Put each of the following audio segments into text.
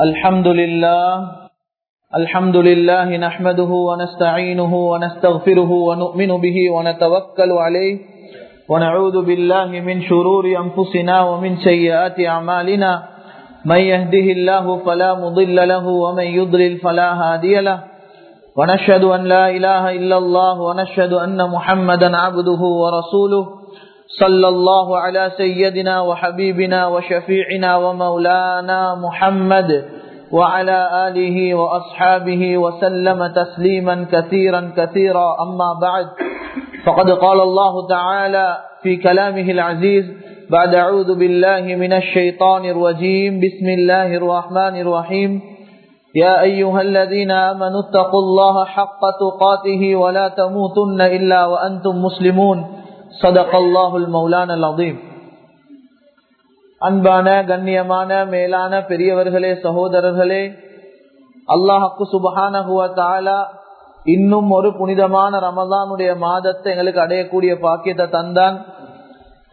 الحمد لله الحمد لله نحمده ونستعينه ونستغفره ونؤمن به ونتوكل عليه ونعوذ بالله من شرور أنفسنا ومن سيئات أعمالنا. من يهده الله فلا مضل له ومن يضلل فلا هادي له. ونشهد أن لا إله إلا الله ونشهد أن محمدا عبده ورسوله. صلى الله على سيدنا وحبيبنا وشفيعنا ومولانا محمد وعلى آله وأصحابه وسلم تسليما كثيرا كثيرا. أما بعد فقد قال الله تعالى في كلامه العزيز بعد أعوذ بالله من الشيطان الرجيم بسم الله الرحمن الرحيم. يا أيها الذين آمنوا اتقوا الله حق تقاته ولا تموتن إلا وأنتم مسلمون. சதகல்லாஹுல் மௌலான் அலீம் அன்பான கண்ணியமான மேலான பெரியவர்களே சகோதரர்களே அல்லாஹக்கு சுபஹானகுவத்தாலா இன்னும் ஒரு புனிதமான ரமதானுடைய மாதத்தை எங்களுக்கு அடையக்கூடிய பாக்கியத்தை தந்தான்.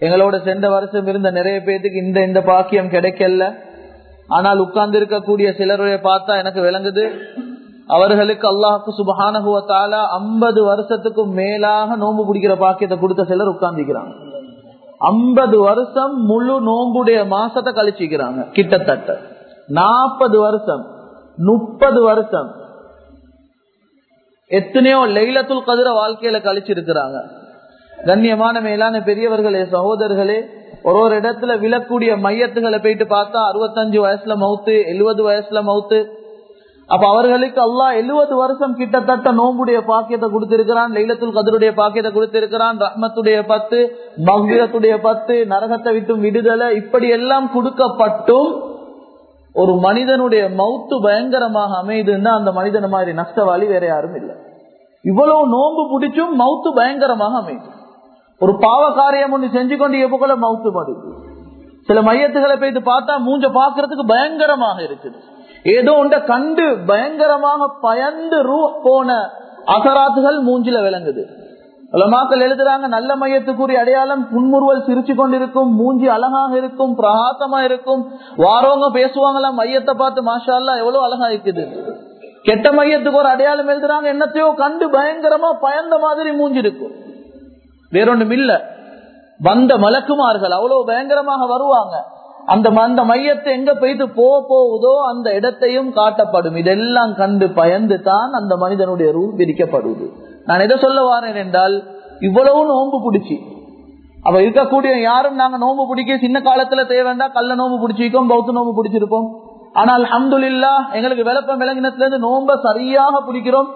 எங்களோட சென்ற வருஷம் இருந்த நிறைய பேத்துக்கு இந்த இந்த பாக்கியம் கிடைக்கல. ஆனால் உட்கார்ந்து இருக்கக்கூடிய சிலருடைய பார்த்தா எனக்கு விளங்குது. அவர்களுக்கு அல்லாஹுக்கு சுபஹானகுவத்தால ஐம்பது வருஷத்துக்கும் மேலாக நோன்பு பிடிக்கிற பாக்கியத்தை கொடுத்த சிலர் உட்கார்ந்துக்கிறாங்க ஐம்பது வருஷம் முழு நோம்புடைய மாசத்தை கழிச்சுக்கிறாங்க கிட்டத்தட்ட. நாற்பது வருஷம் முப்பது வருஷம். எத்தனையோ லைலத்துல் கதிர வாழ்க்கையில கழிச்சிருக்கிறாங்க. கண்ணியமான மேலான பெரியவர்களே சகோதரர்களே ஒரு ஒரு இடத்துல விழக்கூடிய மையத்துகளை போயிட்டு பார்த்தா அறுபத்தஞ்சு வயசுல மவுத்து எழுபது வயசுல மவுத்து அப்ப அவர்களுக்கு அல்லா எழுபது வருஷம் கிட்டத்தட்ட நோம்புடைய பாக்கியத்தை கொடுத்திருக்கிறான் லைலத்துல் கதருடைய பாக்கியத்தை கொடுத்திருக்கிறான் ரஹ்மத்துடைய பத்து மகிரத்துடைய பத்து நரகத்தை விட்டும் விடுதலை இப்படி எல்லாம் கொடுக்கப்பட்டும் ஒரு மனிதனுடைய மவுத்து பயங்கரமாக அமைதுன்னா அந்த மனிதன மாதிரி நஷ்டவாளி வேற யாரும் இல்லை. இவ்வளவு நோன்பு பிடிச்சும் மவுத்து பயங்கரமாக அமைது. ஒரு பாவ காரியம் ஒண்ணு செஞ்சு கொண்டு எப்போல மவுத்து மடுது சில மையத்துகளை போயிட்டு பார்த்தா மூஞ்ச பாக்குறதுக்கு பயங்கரமாக இருக்குது. ஏதோ ஒன்றை கண்டு பயங்கரமாக பயந்து ரூ போன அகராத்துகள் மூஞ்சில விளங்குது. உலமாக்கள் எழுதுறாங்க நல்ல மையத்துக்குரிய அடையாளம் புன்முறுவல் சிரிச்சு கொண்டிருக்கும் மூஞ்சி அழகாக இருக்கும் பிரகாசமா இருக்கும். வாரவங்க பேசுவாங்களா மையத்தை பார்த்து மாஷா எவ்வளவு அழகா இருக்குது. கெட்ட மையத்துக்கு ஒரு அடையாளம் எழுதுறாங்க என்னத்தையோ கண்டு பயங்கரமா பயந்த மாதிரி மூஞ்சி இருக்கும். வேறொன்றும் இல்ல. வந்த மலக்குமார்கள் அவ்வளவு பயங்கரமாக வருவாங்க. அந்த அந்த மையத்தை எங்க போயிட்டு போக போகுதோ அந்த இடத்தையும் காட்டப்படும். இதெல்லாம் கண்டு பயந்து தான் அந்த மனிதனுடைய ரூ விதிக்கப்படுவது நான் எதை சொல்ல வாரேன் என்றால் இவ்வளவு நோன்பு பிடிச்சி. அவ இருக்கக்கூடிய யாரும் நாங்க நோன்பு பிடிக்க சின்ன காலத்துல தேவைண்டா கல்ல நோம்பு பிடிச்சிருக்கோம் பௌத்த நோம்பு பிடிச்சிருப்போம். ஆனால் அஹமதுல்லா எங்களுக்கு விளப்பம் விளங்கினத்துல இருந்து நோம்ப சரியாக பிடிக்கிறோம்.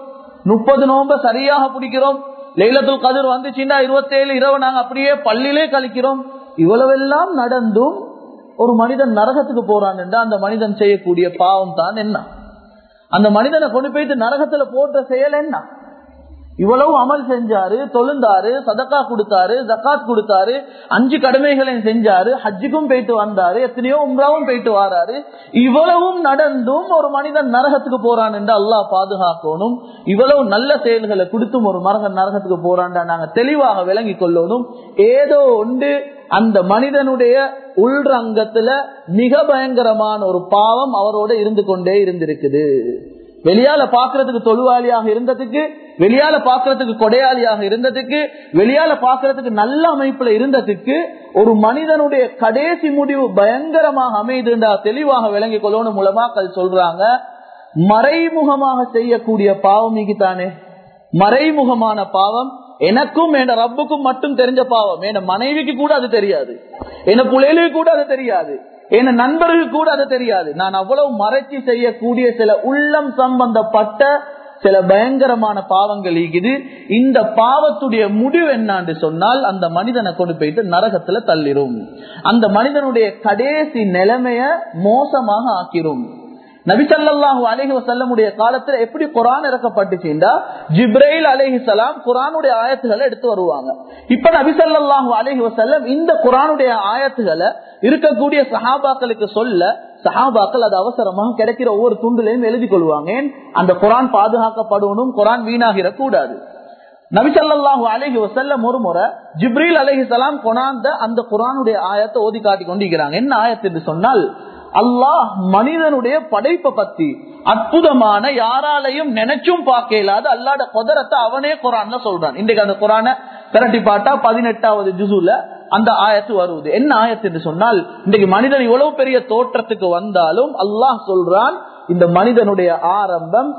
முப்பது நோம்ப சரியாக பிடிக்கிறோம். லைலத்துல் கதிர் வந்துச்சுன்னா இருபத்தேழு இரவு நாங்க அப்படியே பள்ளியிலே கழிக்கிறோம். இவ்வளவெல்லாம் நடந்தும் ஒரு மனிதன் நரகத்துக்கு போறான் அந்த மனிதன் செய்யக்கூடிய பாவம் தான் என்ன? அந்த மனிதனை கொண்டு போயிட்டு நரகத்துல போட்ட செயல் என்ன? இவ்வளவு அமல் செஞ்சாரு தொழுந்தாரு சதக்கா கொடுத்தாரு ஜக்காத் கொடுத்தாரு அஞ்சு கடமைகளையும் செஞ்சாரு ஹஜ்ஜுக்கும் போயிட்டு வந்தாரு எத்தனையோ உம்ராவும் போயிட்டு வராரு. இவ்வளவும் நடந்தும் ஒரு மனிதன் நரகத்துக்கு போறான் என்று அல்லாஹ் பாதுகாக்கணும். இவ்வளவு நல்ல செயல்களை கொடுத்தும் ஒரு மரகன் நரகத்துக்கு போறான்டா நாங்க தெளிவாக விளங்கி கொள்ளணும். ஏதோ ஒன்று அந்த மனிதனுடைய உள்ரங்கத்துல மிக பயங்கரமான ஒரு பாவம் அவரோட இருந்து கொண்டே இருந்திருக்குது. வெளியால பாக்குறதுக்கு தொழுவாளியாக இருந்ததுக்கு வெளியால பாக்குறதுக்கு கொடையாளியாக இருந்ததுக்கு வெளியால பாக்குறதுக்கு நல்ல அமைப்புல இருந்ததுக்கு ஒரு மனிதனுடைய கடைசி முடிவு பயங்கரமாக அமைதுண்டா தெளிவாக விளங்கி கொள்ளணும் மூலமாக்கள் சொல்றாங்க. மறைமுகமாக செய்யக்கூடிய பாவம் தானே மறைமுகமான பாவம். எனக்கும் என் ரப்புக்கும் மட்டும் தெரிஞ்ச பாவம். என் மனைவிக்கு கூட அது தெரியாது. என் புலையிலுக்கு கூட அது தெரியாது. என் நண்பர்களுக்கு கூட அது தெரியாது. நான் அவ்வளவு மறைச்சி செய்யக்கூடிய சில உள்ளம் சம்பந்தப்பட்ட சில பயங்கரமான பாவங்கள் இருக்குது. இந்த பாவத்துடைய முடிவு என்னான்னு சொன்னால் அந்த மனிதனை கொண்டு போயிட்டு நரகத்துல தள்ளிரும். அந்த மனிதனுடைய கடைசி நிலைமைய மோசமாக ஆக்கிரும். நபிசல்லாஹு அலஹி வசல்லமுடைய காலத்துல எப்படி குரான் இறக்கப்பட்டுச்சுண்டா ஜிப்ரைல் அலஹி சலாம் குரானுடைய ஆயத்துகளை எடுத்து வருவாங்க. இப்ப நபிசல்லாஹு அலஹி வசல்லம் இந்த குரானுடைய ஆயத்துகளை இருக்கக்கூடிய சஹாபாக்களுக்கு சொல்ல சஹாபாக்கள் அது அவசரமாக கிடைக்கிற ஒவ்வொரு துண்டுலையும் எழுதி கொள்வாங்க. அந்த குரான் பாதுகாக்கப்படணும் குரான் வீணாகிற கூடாது நபிசல்லாஹு அலஹி வசல்லம் ஒரு முறை ஜிப்ரீல் அலஹி சலாம் கொண்டாந்த அந்த குரானுடைய ஆயத்தை ஓதி காட்டி கொண்டிருக்கிறாங்க. என்ன ஆயத்து என்று சொன்னால் அல்லாஹ் மனிதனுடைய படைப்பை பத்தி அற்புதமான யாராலையும் நினைச்சும் பார்க்க இல்லாத அல்லாட குதரத்தை அவனே குரான் சொல்றான். இன்றைக்கு அந்த குரான திரட்டி பாட்டா பதினெட்டாவது ஜுசுல அந்த ஆயத்து வருவது என்ன ஆயத்து என்று சொன்னால் இன்றைக்கு மனிதன் இவ்வளவு பெரிய தோற்றத்துக்கு வந்தாலும் அல்லாஹ் சொல்றான் இந்த மனிதனுடைய ஆரம்பம்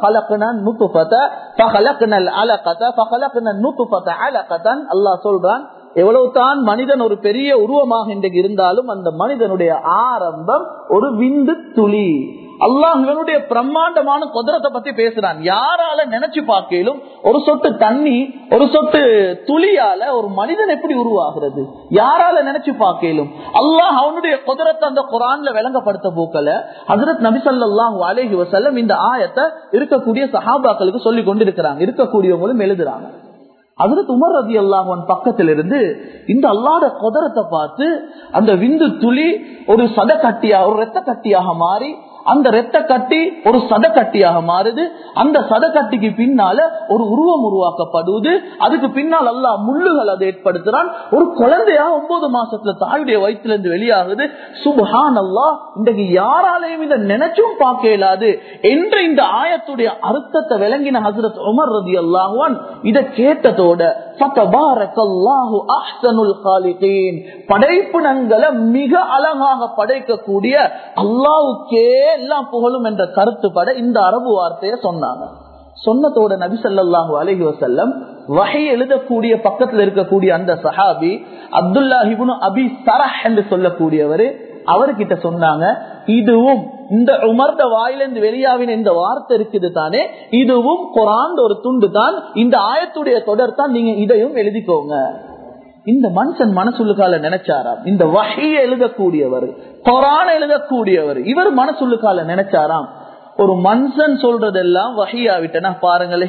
அல்லாஹ் சொல்றான் எவ்வளவு தான் மனிதன் ஒரு பெரிய உருவமாக இன்றைக்கு இருந்தாலும் அந்த மனிதனுடைய ஆரம்பம் ஒரு விந்து துளி. அல்லாஹனுடைய பிரம்மாண்டமான குதிரத்தை பத்தி பேசுறான். யாரால நினைச்சு பார்க்கலும் ஒரு சொட்டு தண்ணி ஒரு சொட்டு துளியால ஒரு மனிதன் எப்படி உருவாகிறது? யாரால நினைச்சு பார்க்கலும்? அல்லாஹ் அவனுடைய குதிரத்தை அந்த குரான்ல விளங்கப்படுத்த போக்கல. ஹசரத் நபிசல்லாஹு அலேஹி வசல்லம் இந்த ஆயத்தை இருக்கக்கூடிய சஹாபாக்களுக்கு சொல்லி கொண்டு இருக்கிறாங்க இருக்கக்கூடியவங்களும் எழுதுறாங்க. அதுல துமர் ரதி அல்லாஹன் பக்கத்தில் இருந்து இந்த அல்லாட குதரத்தை பார்த்து அந்த விந்து துளி ஒரு சத கட்டியாக ஒரு ரத்த கட்டியாக மாறி அந்த ரத்த கட்டி ஒரு சத கட்டியாக மாறுது. அந்த சத கட்டிக்கு பின்னால ஒரு உருவம் உருவாக்கப்படுவது. அதுக்கு பின்னால் அல்லா முள்ளுகள் அதை ஏற்படுத்துறான். ஒரு குழந்தையா ஒன்பது மாசத்துல தாயுடைய வயிற்றுல இருந்து வெளியாகுது. சுபஹான் அல்லா இன்றைக்கு யாராலையும் இதை நினைச்சும் பார்க்க இயலாது. என்ற இந்த ஆயத்துடைய அர்த்தத்தை விளங்கின ஹசரத் உமர் ரதி அல்லாஹான் இதை கேட்டதோட படைப்பினங்களை மிக அழகாக படைக்கக்கூடிய அல்லாவுக்கே எல்லாம் புகழும் என்ற கருத்துப்பட இந்த அரபு வார்த்தையை சொன்னாங்க. சொன்னதோட நபி சொல்லாஹு அலஹி வசல்லம் வகை எழுதக்கூடிய பக்கத்துல இருக்கக்கூடிய அந்த சஹாபி அப்துல்லாஹிபுன் அபி சரஹ் என்று சொல்லக்கூடியவரு அவர்கிட்ட சொன்னாங்க இதுவும் இந்த உமர்ந்த வாயிலிருந்து வெளியாவின இந்த வார்த்தை இருக்குது தானே இதுவும் குரான் ஒரு துண்டு தான் இந்த ஆயத்துடைய தொடர் தான் நீங்க இதையும் எழுதிக்கோங்க. இந்த மனுஷன் மனசுள்ளுக்கால நினைச்சாராம். இந்த வகையை எழுதக்கூடியவர் கொரான எழுதக்கூடியவர் இவர் மனசுள்ளுக்கால நினைச்சாராம். ஒரு மனுஷன் சொல்றதெல்லாம் வகையாவிட்டனா பாருங்களே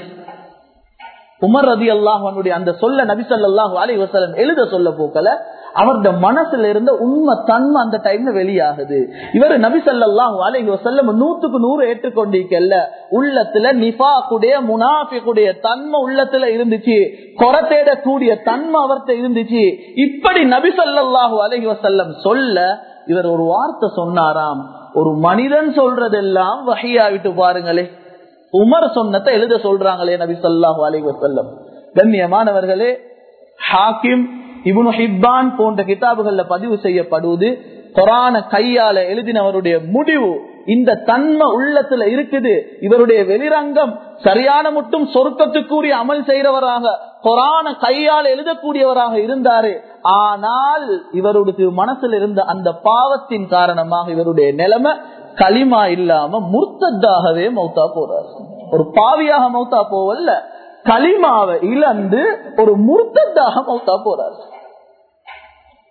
உமர் ரதி அல்லாஹனுடைய அந்த சொல்ல நபிசல்லாஹு அலி வசலம் எழுத சொல்ல போக்கல அவருடைய மனசுல இருந்த உண்மை தன்மை அந்த டைம்ல வெளியாகுது. இவர் நபிசல்லாஹு அலி வசல்லம் நூத்துக்கு நூறு ஏற்றுக்கொண்டிருக்கல. உள்ளத்துல நிஃபாக்குடைய முனாஃபிக்குடைய தன்மை உள்ளத்துல இருந்துச்சு. கொரத்தேட தேடக்கூடிய தன்மை அவர்கிட்ட இருந்துச்சு. இப்படி நபிசல்லாஹு அலி வசல்லம் சொல்ல இவர் ஒரு வார்த்தை சொன்னாராம். ஒரு மனிதன் சொல்றதெல்லாம் வகையாவிட்டு பாருங்களே. உமர் சொன்னத்தை எழுத சொல்றாங்களே நபி சொல்லாஹு அலி வசல்லம் கண்ணியமானவர்களே ஹாக்கிம் இபுனு ஹிப்பான் போன்ற கிதாபுகள்ல பதிவு செய்யப்படுவது கொரான கையால எழுதினவருடைய முடிவு இந்த தன்மை உள்ளத்துல இருக்குது. இவருடைய வெளிரங்கம் சரியான மட்டும் சொர்க்கத்துக்குரிய அமல் செய்யறவராக கொரான கையால் எழுதக்கூடியவராக இருந்தாரு. ஆனால் இவருடைய மனசில் இருந்த அந்த பாவத்தின் காரணமாக இவருடைய நிலைமை களிமா இல்லாம முர்த்தத்தாகவே மௌத்தா போறார். ஒரு பாவியாக மௌத்தா போவல்ல களிமாவை இழந்து ஒரு முர்த்தத்தாக மௌத்தா போறார்.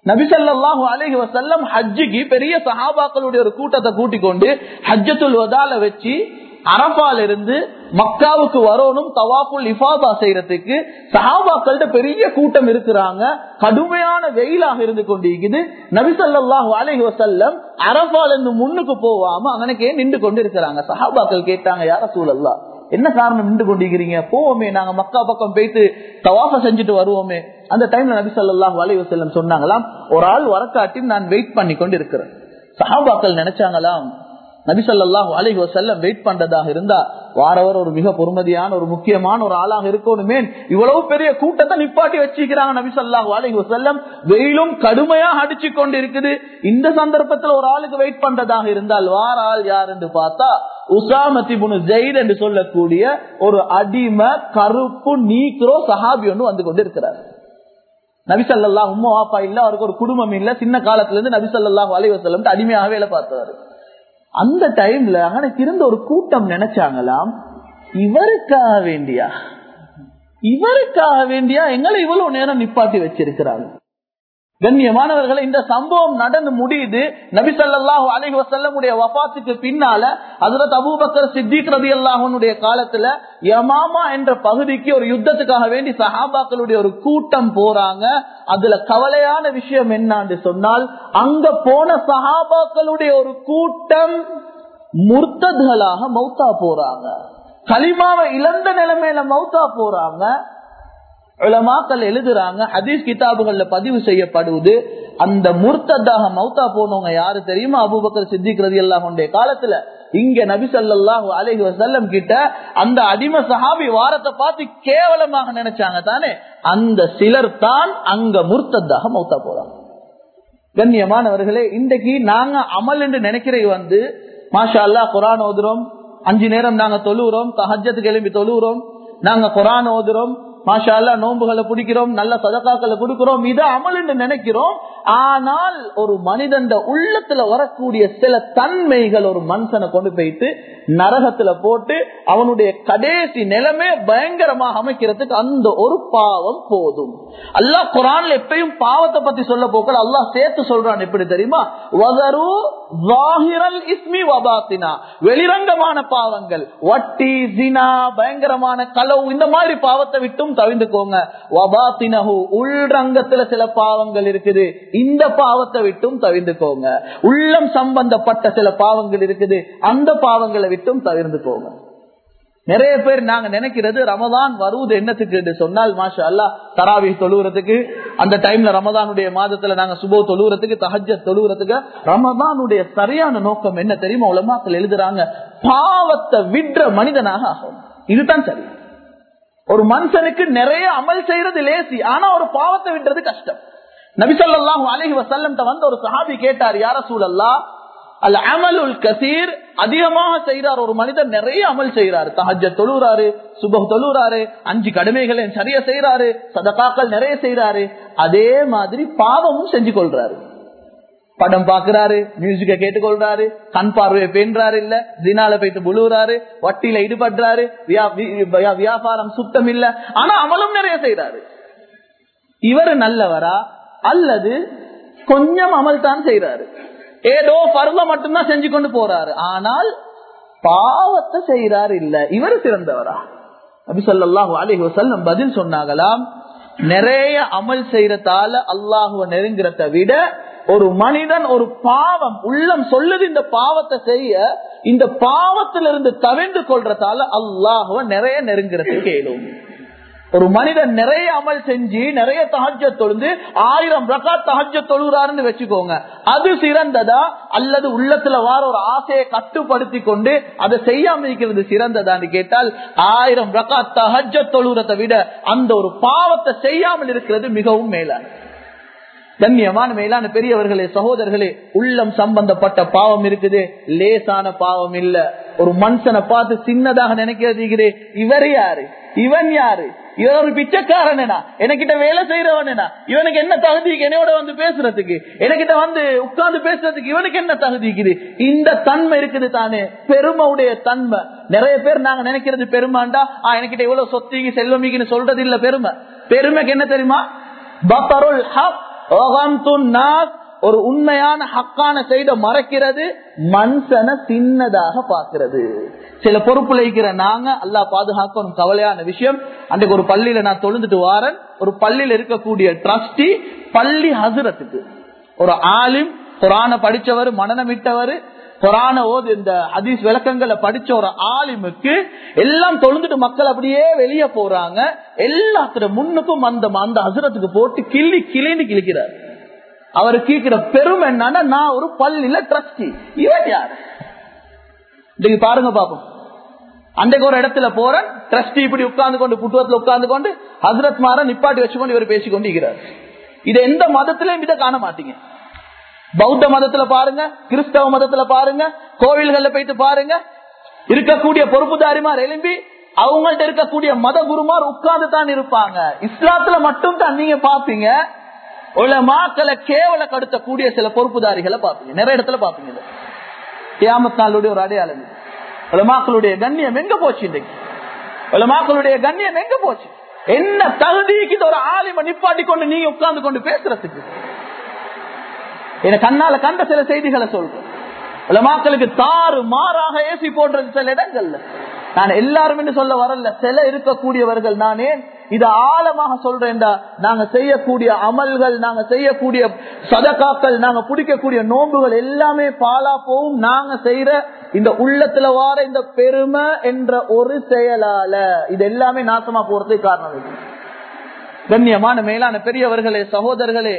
நபிசல்லாஹு அலஹி வசல்லம் ஹஜ்ஜிக்கு பெரிய சஹாபாக்களுடைய ஒரு கூட்டத்தை கூட்டிக் கொண்டு ஹஜ்ஜத்துல் வதால வச்சு அரபால இருந்து மக்காவுக்கு வரணும் தவாப்புல் இஃபாபா செய்யறதுக்கு சஹாபாக்கள்கிட்ட பெரிய கூட்டம் இருக்கிறாங்க. கடுமையான வெயிலாக இருந்து கொண்டிருக்குது. நபிசல்லாஹு அலஹி வசல்லம் அரபால இருந்து முன்னுக்கு போவாம அங்கனக்கே நின்று கொண்டு இருக்கிறாங்க சஹாபாக்கள் கேட்டாங்க யார சூழல்லா என்ன காரணம் நின்று கொண்டிருக்கிறீங்க? போவோமே நாங்க மக்கா பக்கம் போயிட்டு தவாஃப செஞ்சுட்டு வருவோமே. அந்த டைம்ல நபி சொல்லாஹ் வலைவ செல்லம் சொன்னாங்களாம் ஒரு ஆள் வரக்காட்டி நான் வெயிட் பண்ணி கொண்டு இருக்கிறேன் சஹாபாக்கள் நினைச்சாங்களாம் நபிசல்லாஹு அலஹி வசல்லம் வெயிட் பண்றதாக இருந்தா வாரவர் ஒரு மிக பொறுமதியான ஒரு முக்கியமான ஒரு ஆளாக இருக்கணுமே இவ்வளவு பெரிய கூட்டத்தை நிப்பாட்டி வச்சிருக்கிறாங்க நபிசல்லாஹு அலஹி வசல்லம் வெயிலும் கடுமையாக அடிச்சு கொண்டு இருக்குது இந்த சந்தர்ப்பத்தில் ஒரு ஆளுக்கு வெயிட் பண்றதாக இருந்தால் வார ஆள் யார் என்று பார்த்தா உசாமத்திபுனு ஜெயித் என்று சொல்லக்கூடிய ஒரு அடிமை கருப்பு நீக்ரோ சஹாபி ஒன்று வந்து கொண்டு இருக்கிறார் நபிசல்லா உம்மா வாப்பா இல்ல அவருக்கு ஒரு குடும்பம் இல்ல. சின்ன காலத்துல இருந்து நபிசல்லா அலைவசல்லம் அடிமையாக வேலை பார்த்தாரு அந்த டைம்ல அவனுக்கு இருந்த ஒரு கூட்டம் நினைச்சாங்களாம் இவருக்காக வேண்டியா? இவருக்காக வேண்டியா? எங்களை இவ்வளவு நேரம் நிப்பாட்டி வச்சிருக்கிறாங்க கண்ணியமானவர்களை இந்த சம்பவம் நடந்து முடியுது. நபி சல்லாஹு அலஹி வசல்லமுடைய வபாத்துக்கு பின்னால அதுல அபூபக்கர் சித்திக் ரதி அல்லாஹனுடைய காலத்துல யமாமா என்ற பகுதிக்கு ஒரு யுத்தத்துக்காக வேண்டி சஹாபாக்களுடைய ஒரு கூட்டம் போறாங்க. அதுல கவலையான விஷயம் என்னன்னு சொன்னால் அங்க போன சஹாபாக்களுடைய ஒரு கூட்டம் முர்த்ததுகளாக மௌத்தா போறாங்க. களிமாவை இழந்த நிலைமையில மௌத்தா போறாங்க. உலமாக்கள் எழுதுறாங்க ஹதீஸ் கிதாபுகள்ல பதிவு செய்யப்படுவது அந்த முர்த்ததாக மௌத்தா போனவங்க யாரு தெரியுமா? அபுபக்கர் சித்திக்கிறது எல்லாம் உண்டைய காலத்துல. இங்க நபி சல்லாஹு அலஹி வசல்லம் கிட்ட அந்த அடிமை சஹாபி வாரத்தை பார்த்து கேவலமாக நினைச்சாங்க தானே? அந்த சிலர் தான் அங்க முர்த்ததாக மௌத்தா போறாங்க. கண்ணியமானவர்களே இன்றைக்கு நாங்க அமல் என்று நினைக்கிறது வந்து மாஷா அல்லா குரான் ஓதுறோம் அஞ்சு நேரம் நாங்க தொழுகிறோம் தஹஜத்துக்கு எழுப்பி தொழுகிறோம் நாங்க குரான் ஓதுறோம் மாஷா அல்லா நோன்புகளை பிடிக்கிறோம் நல்ல சதக்காக்களை கொடுக்கிறோம் இதை அமல் என்று நினைக்கிறோம். ஆனால் ஒரு மனிதன் உள்ளத்துல வரக்கூடிய சில தன்மைகள் ஒரு மனுஷனை கொண்டு போயிட்டு நரகத்துல போட்டு அவனுடைய கடைசி நிலைமை பயங்கரமாக அமைக்கிறதுக்கு அந்த ஒரு பாவம் போதும். அல்லாஹ் குரான்ல எப்பயும் பாவத்தை பத்தி சொல்ல போக்கள் அல்லாஹ் சேர்த்து சொல்றான் எப்படி தெரியுமா? வெளிரங்கமான பாவங்கள் வட்டி ஜினா பயங்கரமான களவு இந்த மாதிரி பாவத்தை விட்டும் தவிர்த்துக்கோங்க. வபாத்தினஹு உள்ரங்கத்துல சில பாவங்கள் இருக்குது. இந்த பாவத்தை விட்டும் தவிர்த்துக்கோங்க. உள்ளம் சம்பந்தப்பட்ட சில பாவங்கள் இருக்குது. அந்த பாவங்களை விட்டும் தவிர்த்துக்கோங்க. நிறைய பேர் நாங்க நினைக்கிறது ரமதான் வருவது என்னத்துக்கு என்று சொன்னால் மாஷா அல்லா தராவி தொழுகிறதுக்கு அந்த டைம்ல ரமதானுடைய மாதத்துல நாங்க சுபோ தொழுகிறதுக்கு தஹஜ தொழுகிறதுக்கு ரமதானுடைய சரியான நோக்கம் என்ன தெரியுமா? உலமாக்கள் எழுதுறாங்க பாவத்தை விடுற மனிதனாக ஆகும். இதுதான் சரி. ஒரு மனுஷனுக்கு நிறைய அமல் செய்யறது லேசி ஆனா ஒரு பாவத்தை விடுறது கஷ்டம். நபிசல்லாஹு அலஹி வசல்லம் வந்து ஒரு சஹாபி கேட்டார் யார சூழல்லா அல்ல அமலுல் கசீர். அதிகமாக செய்யறார் ஒரு மனிதர் நிறைய அமல் செய்யறாரு தஹஜ தொழுறாரு சுபம் தொழுறாரு அஞ்சு கடுமைகளை சரியா செய்யறாரு சதகாக்கள் நிறைய செய்யறாரு அதே மாதிரி பாவமும் செஞ்சு கொள்றாரு. படம் பாக்குறாரு மியூசிக்க கேட்டுக்கொள்றாரு கண் பார்வையை பேன்றாரு இல்ல தினால போயிட்டு புழுறாரு வட்டியில ஈடுபடுறாரு வியாபாரம் சுத்தம் இல்ல ஆனா அவளும் நிறைய செய்யறாரு இவரு நல்லவரா? அல்லது கொஞ்சம் அமல் தான் செய்யறாரு ஏதோ பருவ மட்டும்தான் செஞ்சு கொண்டு போறாரு. ஆனால் பாவத்தை செய்யறாரு இல்ல. இவர் சிறந்தவரா? அபிசல்லாஹு அலிஹி வசல்லம் பதில் சொன்னாங்களாம் நிறைய அமல் செய்யறதால அல்லாஹுவ நெருங்கிறத விட ஒரு மனிதன் ஒரு பாவம் உள்ளம் சொல்லுது இந்த பாவத்தை செய்ய இந்த பாவத்திலிருந்து தவிர்ந்து கொள்றதால அல்லாஹுவ நிறைய நெருங்கிறது. கேளும். ஒரு மனிதன் நிறைய அமல் செஞ்சு நிறைய தகஜ தொழுந்து ஆயிரம் ரகாத் தகஜ தொழுகிறாருன்னு வச்சுக்கோங்க. அது சிறந்ததா? அல்லது உள்ளத்துல வார ஒரு ஆசையை கட்டுப்படுத்தி கொண்டு அதை செய்யாம இருக்கிறது சிறந்ததான்னு கேட்டால் ஆயிரம் ரகாத் தகஜ தொழுகிறதை விட அந்த ஒரு பாவத்தை செய்யாமல் இருக்கிறது மிகவும் மேலான கண்ணியமான மேலான பெரியவர்களே சகோதரர்களே உள்ளம் சம்பந்தப்பட்ட பாவம் இருக்குது. லேசான பாவம் இல்ல. ஒரு மனுஷனை பார்த்து சின்னதாக நினைக்கிறது இவர் யாரு? இவன் யாரு? இவன் ஒரு பிச்சைக்காரனா எனக்கிட்ட வேலை செய்யறவனா இவனுக்கு என்ன தகுதி என்னோட வந்து பேசுறதுக்கு. எனக்கிட்ட வந்து உட்கார்ந்து பேசுறதுக்கு இவனுக்கு என்ன தகுதிக்குது இந்த தன்மை இருக்குது தானே. பெருமையுடைய தன்மை. நிறைய பேர் நாங்க நினைக்கிறது பெருமாண்டா ஆஹ் எனக்கிட்ட இவ்வளவு சொத்திக்கு செல்வமிக்குன்னு சொல்றது இல்ல பெருமை. பெருமைக்கு என்ன தெரியுமா? பப்பருள் ஹப் ஒரு உண்மையான ஹக்கான செய்த மறைக்கிறது மனுஷனை சின்னதாக பார்க்கிறது. சில பொறுப்புல இருக்கிற நாங்க அல்லா பாதுகாக்கணும் கவலையான விஷயம். அன்றைக்கு ஒரு பள்ளியில நான் தொழுந்துட்டு வாரன். ஒரு பள்ளியில இருக்கக்கூடிய டிரஸ்டி பள்ளி ஹசுரத்துக்கு. ஒரு ஆலிம் குரான படிச்சவர் மனநமிட்டவர் குரான ஓது இந்த அதிஸ் விளக்கங்களை படிச்ச ஒரு ஆலிமுக்கு எல்லாம் தொழுந்துட்டு மக்கள் அப்படியே வெளியே போறாங்க. எல்லாத்துல முன்னுக்கும் அந்த அந்த அசுரத்துக்கு போட்டு கிள்ளி கிளின்னு கிழிக்கிறார். அவர் கேட்கிற பெருமை என்னன்னா நான் ஒரு பள்ளியில ட்ரஸ்டி இவன் யாரு? இன்னைக்கு பாருங்க பாப்போம். அன்றைக்கு ஒரு இடத்துல போறேன் ட்ரஸ்டி இப்படி உட்கார்ந்து கொண்டு புட்டுவத்துல உட்கார்ந்து கொண்டு ஹசரத் மாற நிப்பாட்டி வச்சுக்கொண்டு இவர் பேசிக்கொண்டு இருக்கிறார். இதை எந்த மதத்திலையும் இதை காண மாட்டீங்க. பௌத்த மதத்துல பாருங்க கிறிஸ்தவ மதத்துல பாருங்க கோவில்கள்ல போயிட்டு பாருங்க. இருக்கக்கூடிய பொறுப்புதாரிமார் எலும்பி அவங்கள்ட்ட இருக்கக்கூடிய மத குருமார் உட்கார்ந்து தான் இருப்பாங்க. இஸ்லாத்துல மட்டும் தான் நீங்க பாப்பீங்க. உலமாக்களை கேவலப்படுத்தக்கூடிய சில பொறுப்புதாரிகளை பாப்பீங்க. நிறைய இடத்துல பாப்பீங்க கியாமத் நாளுடைய ஒரு அடையாளம் உலமாக்களுடைய கண்ணியம் எங்க போச்சு இன்றைக்கு? உலமாக்களுடைய கண்ணியம் எங்க போச்சு? என்ன தகுதிக்கு ஒரு ஆலிம நிப்பாட்டி கொண்டு நீங்க உட்கார்ந்து கொண்டு பேசுறதுக்கு? என கண்ணால கண்ட சில செய்திகளை சொல்றேன். உலமாக்களுக்கு தாறு மாறாக ஏசி போடுறது சில இடங்கள்ல. நான் எல்லாரும் சொல்ல வரல. சில இருக்கக்கூடியவர்கள் நானே இதை ஆழமாக சொல்றேன்டா. நாங்க செய்யக்கூடிய அமல்கள் நாங்க செய்யக்கூடிய சதக்காக்கள் நாங்க பிடிக்கக்கூடிய நோன்புகள் எல்லாமே பாலா போவும் நாங்க செய்யற இந்த உள்ளத்துல வார இந்த பெருமை என்ற ஒரு செயலால இது எல்லாமே நாசமா போறதுக்கு காரணம் கண்ணியமான மேலான பெரியவர்களே சகோதரர்களே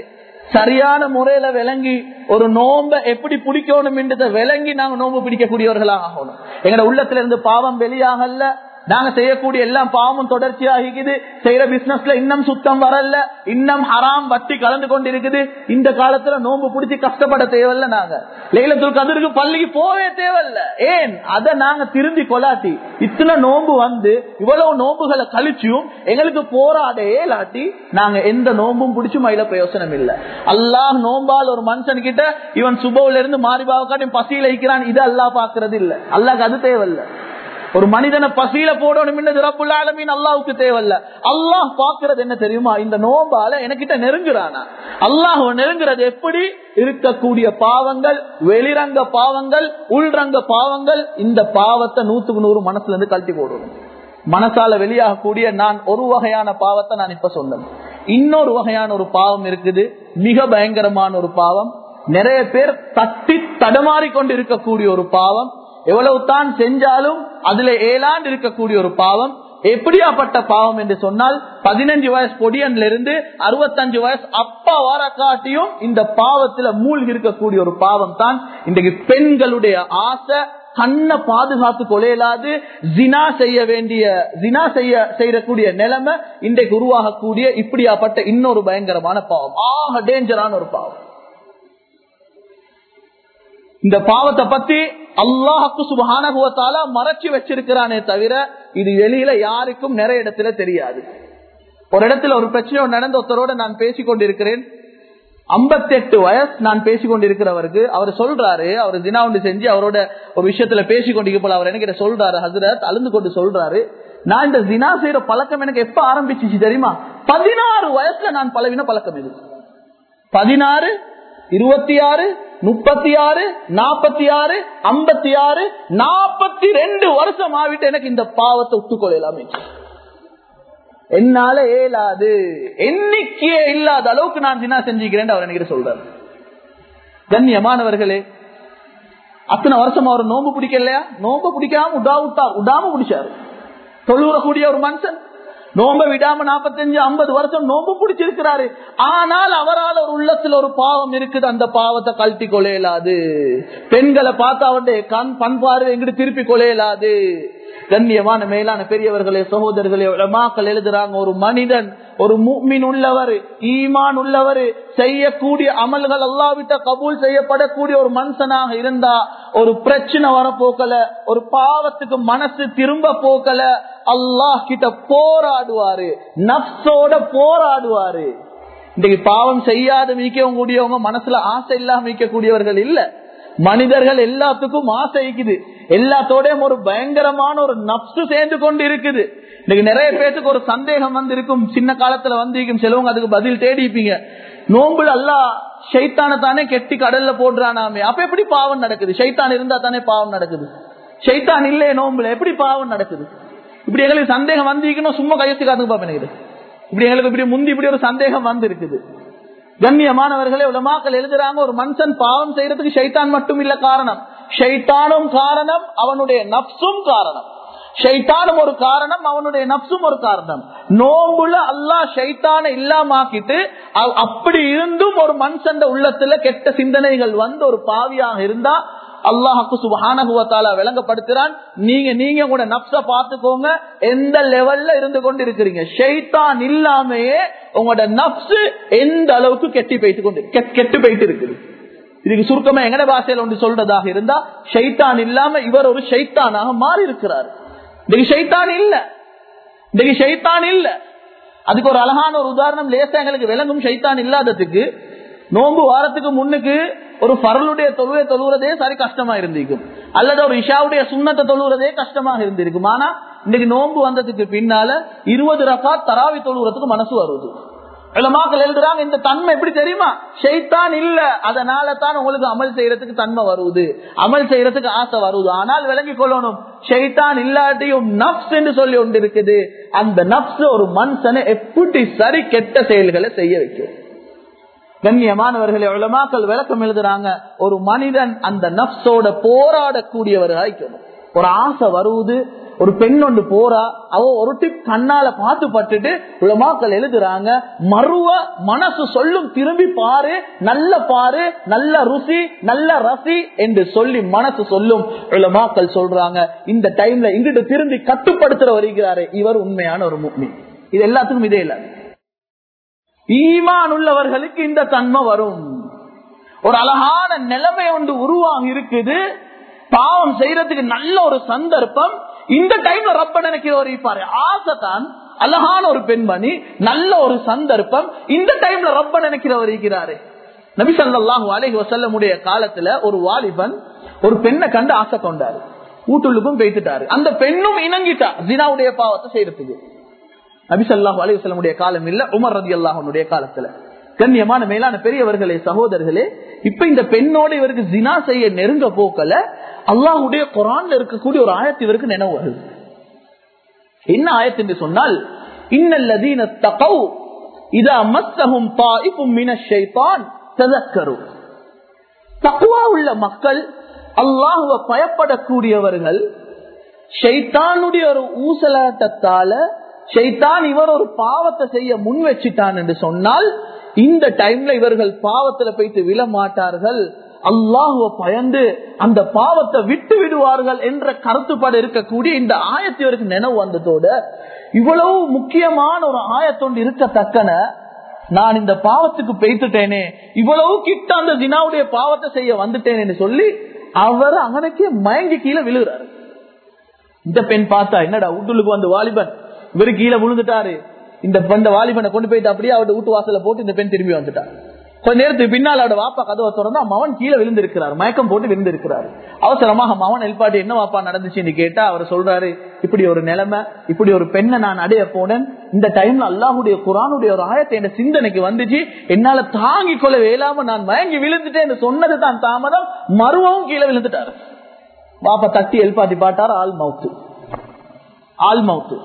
சரியான முறையில விளங்கி ஒரு நோம்ப எப்படி பிடிக்கணும் என்றதை விளங்கி நாங்க நோம்பு பிடிக்கக்கூடியவர்களாக ஆகணும். எங்களோட உள்ளத்துல இருந்து பாவம் வெளியாகல. நாங்க செய்யக்கூடிய எல்லாம் பாவமும் தொடர்ச்சியாகிக்குது. செய்யற பிசினஸ்ல இன்னும் சுத்தம் வரல. இன்னும் ஹராம் வட்டி கலந்து கொண்டிருக்குது. இந்த காலத்துல நோம்பு பிடிச்சி கஷ்டப்பட தேவையில்ல நாங்க. லைலத்துல் கதிருக்கு பள்ளிக்கு போவே தேவையில்ல. ஏன்? அதை நாங்க திரும்பி கொலாட்டி இத்தனை நோம்பு வந்து இவ்வளவு நோம்புகளை கழிச்சும் எங்களுக்கு போராடே லாட்டி நாங்க எந்த நோம்பும் பிடிச்சு மயில பிரயோசனம் இல்ல. அல்லாஹ் நோம்பால் ஒரு மனுஷன் கிட்ட இவன் சுபவுல இருந்து மாறிபாவை காட்டி பசியில இருக்கிறான் இது அல்லாஹ் பாக்குறது இல்ல. அல்லாஹ் அது தேவையில்லை. ஒரு மனிதனை பசியில போடணும் ரப்புல் ஆலமீன் அல்லாவுக்கு தேவையில்ல. அல்லாஹ் பாக்குறது என்ன தெரியுமா? இந்த நோம்பால எனக்கிட்ட நெருங்குறானா? அல்லாஹ் நெருங்குறது எப்படி? இருக்கக்கூடிய பாவங்கள் வெளிரங்க பாவங்கள் உள்ரங்க பாவங்கள் இந்த பாவத்தை நூத்துக்கு நூறு மனசுல இருந்து கழட்டி போடணும் மனசால வெளியாகக்கூடிய நான் ஒரு வகையான பாவத்தை நான் இப்ப சொன்னேன். இன்னொரு வகையான ஒரு பாவம் இருக்குது. மிக பயங்கரமான ஒரு பாவம். நிறைய பேர் தட்டி தடமாறி கொண்டு இருக்கக்கூடிய ஒரு பாவம். எவ்வளவு தான் செஞ்சாலும் அதுல ஏலாண்டு இருக்கக்கூடிய ஒரு பாவம். எப்படியாப்பட்ட பாவம் என்று சொன்னால் பதினஞ்சு வயசு பொடியன்ல இருந்து அறுபத்தஞ்சு வயசு அப்பா வர காட்டியும் இந்த பாவத்துல மூழ்கி இருக்கக்கூடிய ஒரு பாவம் தான் இன்றைக்கு பெண்களுடைய ஆசை கண்ணை பாதுகாத்து கொலையலாது ஜினா செய்ய வேண்டிய ஜினா செய்ய செய்யக்கூடிய நிலைமை இன்றைக்கு உருவாகக்கூடிய இப்படியாப்பட்ட இன்னொரு பயங்கரமான பாவம். ஆக டேஞ்சரான ஒரு பாவம். இந்த பாவத்தை பத்தி அல்லாஹுக்கு சுபகானகுவத்தால மறைச்சு வச்சிருக்கிறானே தவிர இது வெளியில யாருக்கும் நிறைய இடத்துல தெரியாது. ஒரு இடத்துல ஒரு பிரச்சனை நடந்த ஒருத்தரோட நான் பேசிக் கொண்டிருக்கிறேன். ஐம்பத்தி எட்டு வயசு நான் பேசிக் கொண்டிருக்கிறவருக்கு அவர் சொல்றாரு அவர் தினா ஒன்று செஞ்சு அவரோட ஒரு விஷயத்துல பேசிக் கொண்டிருக்க போல அவர் எனக்கு சொல்றாரு ஹசரத் அழுந்து கொண்டு சொல்றாரு. நான் இந்த தினா செய்யற பழக்கம் எனக்கு எப்ப ஆரம்பிச்சிச்சு தெரியுமா? பதினாறு வயசுல நான் பழவின பழக்கம் இது. பதினாறு இருபத்தி ஆறு முப்பத்தி ஆறு நாற்பத்தி ஆறு ஐம்பத்தி ஆறு நாற்பத்தி ரெண்டு வருஷம் ஆகிட்டு எனக்கு இந்த பாவத்தை ஒத்துக்கொள்ளலாமே என்னால ஏலாது எண்ணிக்கையே இல்லாத அளவுக்கு நான் தினா செஞ்சுக்கிறேன் அவர் எனக்கு சொல்றாரு. கண்ணியமானவர்களே அத்தனை வருஷம் அவர் நோம்பு பிடிக்கலையா? நோம்பு பிடிக்காம உடா விட்டார். உடாம பிடிச்சாரு. தொழுவரக்கூடிய ஒரு மனுஷன். நோம்ப விடாம நாற்பத்தஞ்சு ஐம்பது வருஷம் நோம்பு பிடிச்சிருக்கிறாரு. ஆனால் அவரால் ஒரு உள்ளத்துல ஒரு பாவம் இருக்குது அந்த பாவத்தை கழட்டி கொலையலாது. பெண்களை பார்த்து அவருடைய கண் பண்பார்வை எங்கிட்டு திருப்பி கொலையலாது. கண்ணியமான மேலான பெரியவர்களே சகோதரர்களே மாக்கள் எழுதுறாங்க ஒரு மனிதன் ஒரு மூமின் உள்ளவர் ஈமான் உள்ளவர் செய்யக்கூடிய அமல்கள் அல்லாவிட்ட கபூல் செய்யப்படக்கூடிய ஒரு மனுஷனாக இருந்தா ஒரு பிரச்சனை வர போக்கல ஒரு பாவத்துக்கு மனசு திரும்ப போக்கல அல்லாஹ் கிட்ட போராடுவாரு. நப்சோட போராடுவாரு. இன்னைக்கு பாவம் செய்யாத மீக்கவும் கூடியவங்க மனசுல ஆசை இல்லாம மீக்கக்கூடியவர்கள் இல்ல. மனிதர்கள் எல்லாத்துக்கும் ஆசைக்குது எல்லாத்தோடையும் ஒரு பயங்கரமான ஒரு நப்சு சேர்ந்து கொண்டு இருக்குது. இன்னைக்கு நிறைய பேருக்கு ஒரு சந்தேகம் வந்து இருக்கும் சின்ன காலத்துல வந்து சிலவங்க அதுக்கு பதில் தேடிப்பீங்க நோம்புல அல்லா ஷைத்தான தானே கெட்டி கடல்ல போடுறானாமே. அப்ப எப்படி பாவம் நடக்குது? சைத்தான் இருந்தா தானே பாவம் நடக்குது? சைத்தான் இல்லையே நோம்புல எப்படி பாவம் நடக்குது? இப்படி எங்களுக்கு சந்தேகம் வந்திருக்கணும் சும்மா கையெழுத்து காத்துக்கு பாப்பேன் இப்படி எங்களுக்கு இப்படி முந்தி இப்படி ஒரு சந்தேகம் வந்து இருக்குது கண்ணியமானவர்களே உலமாக்கள் எழுதுறாங்க ஒரு மனுஷன் பாவம் செய்யறதுக்கு ஷைத்தான் மட்டும் இல்ல காரணம். ஷைத்தானும் காரணம் அவனுடைய நப்சும் காரணம். ஷைத்தானும் ஒரு காரணம் அவனுடைய நப்சும் ஒரு காரணம். நோம்புல அல்லா ஷைத்தான இல்லாமக்கிட்டு அப்படி இருந்தும் ஒரு மனுஷன் உள்ளத்துல கெட்ட சிந்தனைகள் வந்து ஒரு பாவியாக இருந்தா அல்லாஹுக்கு சுபஹானகுவத்தால விளங்கப்படுத்துறான். நீங்க நீங்க கூட நப்ச பாத்துக்கோங்க எந்த லெவல்ல இருந்து கொண்டு இருக்கிறீங்க ஷைத்தான் இல்லாமையே உங்களோட நப்சு எந்த அளவுக்கு கெட்டி போயிட்டு கொண்டு கெட்டு போயிட்டு இருக்குது. இதுக்கு சுருக்கமா எங்கட பாஷையில ஒன்று சொல்றதாக இருந்தா ஷைத்தான் இல்லாம இவர் ஒரு ஷைத்தானாக மாறி இருக்கிறார் இன்னைக்கு ஷைத்தான் இல்ல. இன்னைக்கு ஷைத்தான் இல்ல. அதுக்கு ஒரு அழகான ஒரு உதாரணம் லேசா எங்களுக்கு விளங்கும் ஷைத்தான் இல்லாததுக்கு. நோன்பு வாரத்துக்கு முன்னுக்கு ஒரு பரலுடைய தொழுவை தொழுகிறதே சரி கஷ்டமா இருந்திருக்கும். அல்லது ஒரு இஷாவுடைய சுண்ணத்தை தொழுகிறதே கஷ்டமாக இருந்திருக்கும். ஆனா இன்னைக்கு நோன்பு வந்ததுக்கு பின்னால இருபது ரகா தராவி தொழுகிறதுக்கு மனசு வருது. இளமாக்கள் எழுதுறாங்க இந்த தன்மை எப்படி தெரியுமா? ஷைத்தான் இல்ல. அதனால தான் உங்களுக்கு அமல் செய்யறதுக்கு தன்மை வருவது அமல் செய்யறதுக்கு ஆசை வருவது ஆனால் விளங்கி கொள்ளணும் ஷைத்தான் இல்லாட்டியும் நப்ஸ் என்று சொல்லி ஒன்று இருக்குது. அந்த நப்ஸ் ஒரு மனுஷனை எப்படி சரி கெட்ட செயல்களை செய்ய வைக்கும்? கண்ணியமானவர்களை உலமாக்கள் விளக்கம் எழுதுறாங்க ஒரு மனிதன் அந்த நப்சோட போராடக்கூடியவர்களாய்க்கணும் ஒரு ஆசை வருவது ஒரு பெண் ஒன்று போறா அவ ஒரு டிப் கண்ணால பார்த்து பட்டுட்டு உலமாக்கள் எழுதுறாங்க மறுவ மனசு சொல்லும் திரும்பி பாரு நல்ல பாரு நல்ல ருசி நல்ல ரசி என்று சொல்லி மனசு சொல்லும் உலமாக்கள் சொல்றாங்க. இந்த டைம்ல இங்கிட்டு திரும்பி கட்டுப்படுத்துற வருகிறாரு இவர் உண்மையான ஒரு முக்மி இது எல்லாத்துக்கும் இதே இல்லை. ஈமான் உள்ளவர்களுக்கு இந்த தன்மை வரும். ஒரு அழகான நிலைமை ஒன்று உருவாகி இருக்குது. பாவம் செய்யறதுக்கு நல்ல ஒரு சந்தர்ப்பம். இந்த டைம்ல ரப்ப நினைக்கிறவர் இருப்பாரு ஆசைதான். அழகான ஒரு பெண்மணி நல்ல ஒரு சந்தர்ப்பம். இந்த டைம்ல ரப்ப நினைக்கிறவர் இருக்கிறாரு. நபி சல்லாஹூ அலஹி வசல்லமுடைய காலத்துல ஒரு வாலிபன் ஒரு பெண்ணை கண்டு ஆசை கொண்டாரு. வீட்டுள்ளுக்கும் பேசிட்டாரு அந்த பெண்ணும் இணங்கிட்டா ஜினாவுடைய பாவத்தை செய்யறதுக்கு. நபிசல்லாஹு சல்லாஹூ காலம் இல்ல உமர் ரதி அல்லாஹனுடைய காலத்துல. கண்ணியமான மேலான பெரியவர்களே சகோதரர்களே இப்ப இந்த பெண்ணோட இவருக்கு ஜினா செய்ய நெருங்க போக்கல அல்லாஹுடைய குரான்ல இருக்கக்கூடிய ஒரு ஆயத்து இவருக்கு நினைவு வருது. என்ன ஆயத்து என்று சொன்னால் இன்னல்லதீன தகவ் இதா மஸ்ஸஹும் தாயிஃபும் மின ததக்கரு. தக்குவா உள்ள மக்கள் அல்லாஹுவ பயப்படக்கூடியவர்கள் ஷைத்தானுடைய ஒரு ஊசலாட்டத்தால ஷைத்தான் இவர் ஒரு பாவத்தை செய்ய முன் வச்சிட்டான் என்று சொன்னால் இந்த டைம்ல இவர்கள் பாவத்துல போயிட்டு விழ மாட்டார்கள். அல்லாஹுவ பயந்து அந்த பாவத்தை விட்டு விடுவார்கள் என்ற கருத்துப்பாடு இருக்கக்கூடிய இந்த ஆயத்து இவருக்கு நினைவு வந்ததோட இவ்வளவு முக்கியமான ஒரு ஆயத்தொண்டு இருக்கத்தக்கன நான் இந்த பாவத்துக்கு பெய்த்துட்டேனே இவ்வளவு கிட்ட அந்த தினாவுடைய பாவத்தை செய்ய வந்துட்டேனேன்னு சொல்லி அவர் அங்கனக்கே மயங்கி கீழே விழுகிறாரு. இந்த பெண் பார்த்தா என்னடா வீட்டுக்கு வந்து வாலிபன் இவரு கீழே விழுந்துட்டாரு. இந்த இந்த வாலிபனை கொண்டு போயிட்டு அப்படியே அவருடைய வீட்டு வாசல போட்டு இந்த பெண் திரும்பி வந்துட்டாரு கொஞ்ச நேரத்துக்கு பின்னால் அவட வாப்பா கதவை திறந்தா மவன் கீழே விழுந்திருக்கிறார். மயக்கம் போட்டு விழுந்திருக்கிறார். அவசரமாக மவன் எழுப்பாட்டி என்ன வாப்பா நடந்துச்சுன்னு கேட்டா அவர் சொல்றாரு இப்படி ஒரு நிலைமை இப்படி ஒரு பெண்ணை நான் அடைய போனேன். இந்த டைம்ல அல்லாஹுடைய குரானுடைய ஒரு ஆயத்தை என் சிந்தனைக்கு வந்துச்சு. என்னால தாங்கி கொள்ள வேலாம நான் மயங்கி விழுந்துட்டேன் சொன்னது தான் தாமதம். மருவவும் கீழே விழுந்துட்டாரு. பாப்பா தட்டி எழுப்பாட்டி பாட்டார் ஆள் மவுத்து. ஆள் மவுத்து.